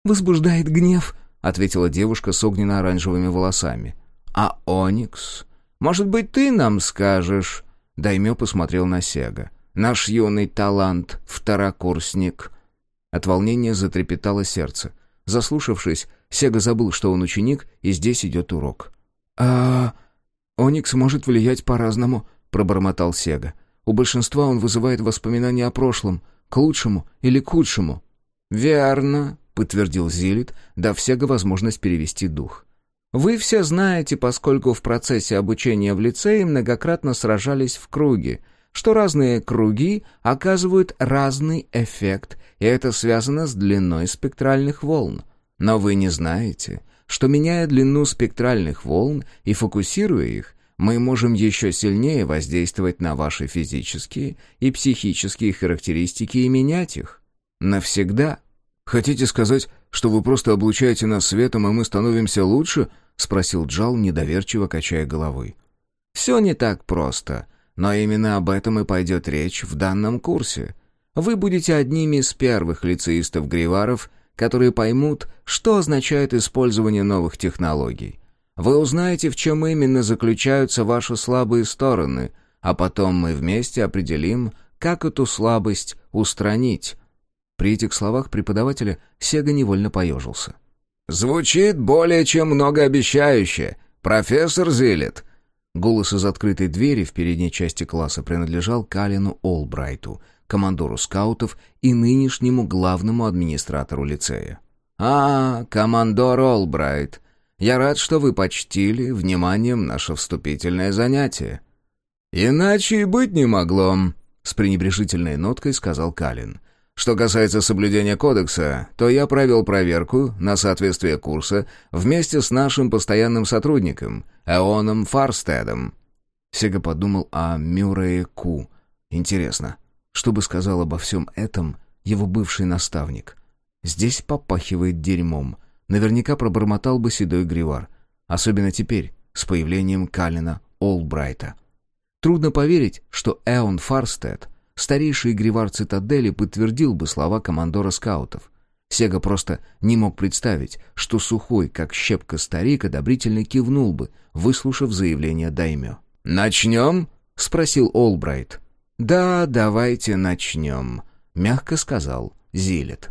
«Возбуждает гнев», — ответила девушка с огненно-оранжевыми волосами. «А оникс? Может быть, ты нам скажешь?» Даймё посмотрел на Сега. «Наш юный талант, второкурсник». От волнения затрепетало сердце. Заслушавшись, Сега забыл, что он ученик, и здесь идет урок. «А... Оникс может влиять по-разному», — пробормотал Сега. «У большинства он вызывает воспоминания о прошлом, к лучшему или к худшему». «Верно», — подтвердил Зилит, дав Сега возможность перевести дух. «Вы все знаете, поскольку в процессе обучения в лицее многократно сражались в круге, что разные круги оказывают разный эффект, и это связано с длиной спектральных волн. Но вы не знаете, что меняя длину спектральных волн и фокусируя их, мы можем еще сильнее воздействовать на ваши физические и психические характеристики и менять их. Навсегда. «Хотите сказать, что вы просто облучаете нас светом, и мы становимся лучше?» — спросил Джал, недоверчиво качая головой. «Все не так просто, но именно об этом и пойдет речь в данном курсе. Вы будете одними из первых лицеистов-гриваров, которые поймут, что означает использование новых технологий. Вы узнаете, в чем именно заключаются ваши слабые стороны, а потом мы вместе определим, как эту слабость устранить. При этих словах преподавателя Сега невольно поежился. «Звучит более чем многообещающе. Профессор Зилет!» Голос из открытой двери в передней части класса принадлежал Калину Олбрайту — командору скаутов и нынешнему главному администратору лицея. «А, командор Олбрайт, я рад, что вы почтили вниманием наше вступительное занятие». «Иначе и быть не могло», — с пренебрежительной ноткой сказал Калин. «Что касается соблюдения кодекса, то я провел проверку на соответствие курса вместе с нашим постоянным сотрудником, Эоном Фарстедом». Сега подумал о Мюррее Ку. «Интересно, что бы сказал обо всем этом его бывший наставник? Здесь попахивает дерьмом. Наверняка пробормотал бы седой гривар. Особенно теперь, с появлением Калина Олбрайта. Трудно поверить, что Эон Фарстед, старейший гривар цитадели, подтвердил бы слова командора скаутов. Сега просто не мог представить, что сухой, как щепка старик, одобрительно кивнул бы, выслушав заявление Даймё. «Начнем?» — спросил Олбрайт. «Да, давайте начнем», — мягко сказал Зилет.